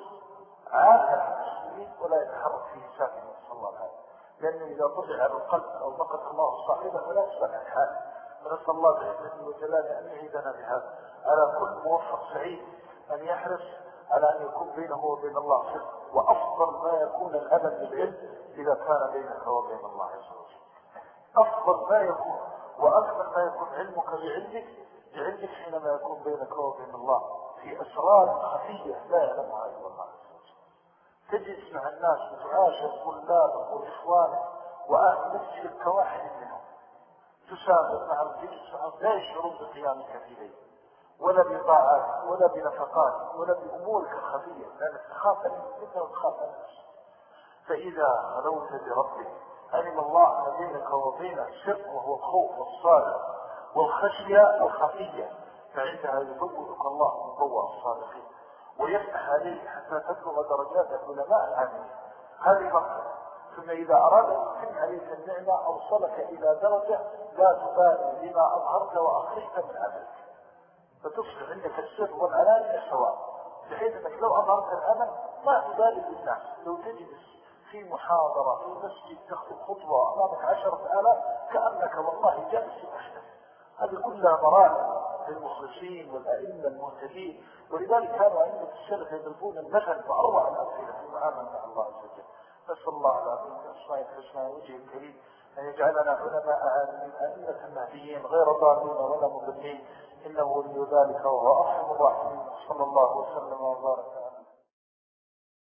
عادة المسلمين ولا يتحرك فيه ساكن صلى الله عليه وسلم. لأنه إذا طبع على القلب أو مقت الله صاحبه فلا يسأل عن حاله فنسأل الله بعزته وجلاله أن يعيدنا بهذا. على كل موفق سعيد أن يحرص على أن يكون بينه وبين الله صدق. وأفضل ما يكون الأمل للعلم إذا كان بينك وبين الله عز وجل. أفضل ما يكون وأكثر ما يكون علمك بعلمك بعلمك حينما يكون بينك وبين الله في أسرار خفية لا يعلمها إلا الله. تجلس مع الناس وتعاشر طلابك وإخوانك وأهل نفسك كواحد منهم. تسافر معهم تجلس معهم لا يشعرون بقيامك في ليل ولا بطاعات ولا بنفقات ولا بأمورك الخفية. لأنك تخاف أن يمكنك وتخاف أن فإذا خلوت بربك علم الله أن بينك وبينه سر وهو الخوف والصالح والخشية الخفية فعندها يبوئك الله من ضوء الصالحين. ويفتح عليك حتى تبلغ درجات العلماء العاملين هذه مرحلة ثم إذا أراد أن يتم عليك النعمة أوصلك إلى درجة لا تبالي بما أظهرت وأخرجت من عملك فتصبح عندك السر والعلانية سواء بحيث أنك لو أظهرت الأمل ما تبالي بالناس. لو تجلس في محاضرة في مسجد تخطو خطوة أمامك عشرة آلاف كأنك والله جالس تحدث هذه كلها مراتب للمخلصين والأئمة المهتدين. ولذلك كانوا أئمة السلف يضربون المثل وأروع الأمثلة في المعاملة مع الله عز وجل. نسأل الله العظيم بأسماء الحسنى وجه الكريم أن يجعلنا علماء عالمين أئمة مهديين غير ضالين ولا مضلين. إنه ولي ذلك وهو أرحم الراحمين. صلى الله وسلم وبارك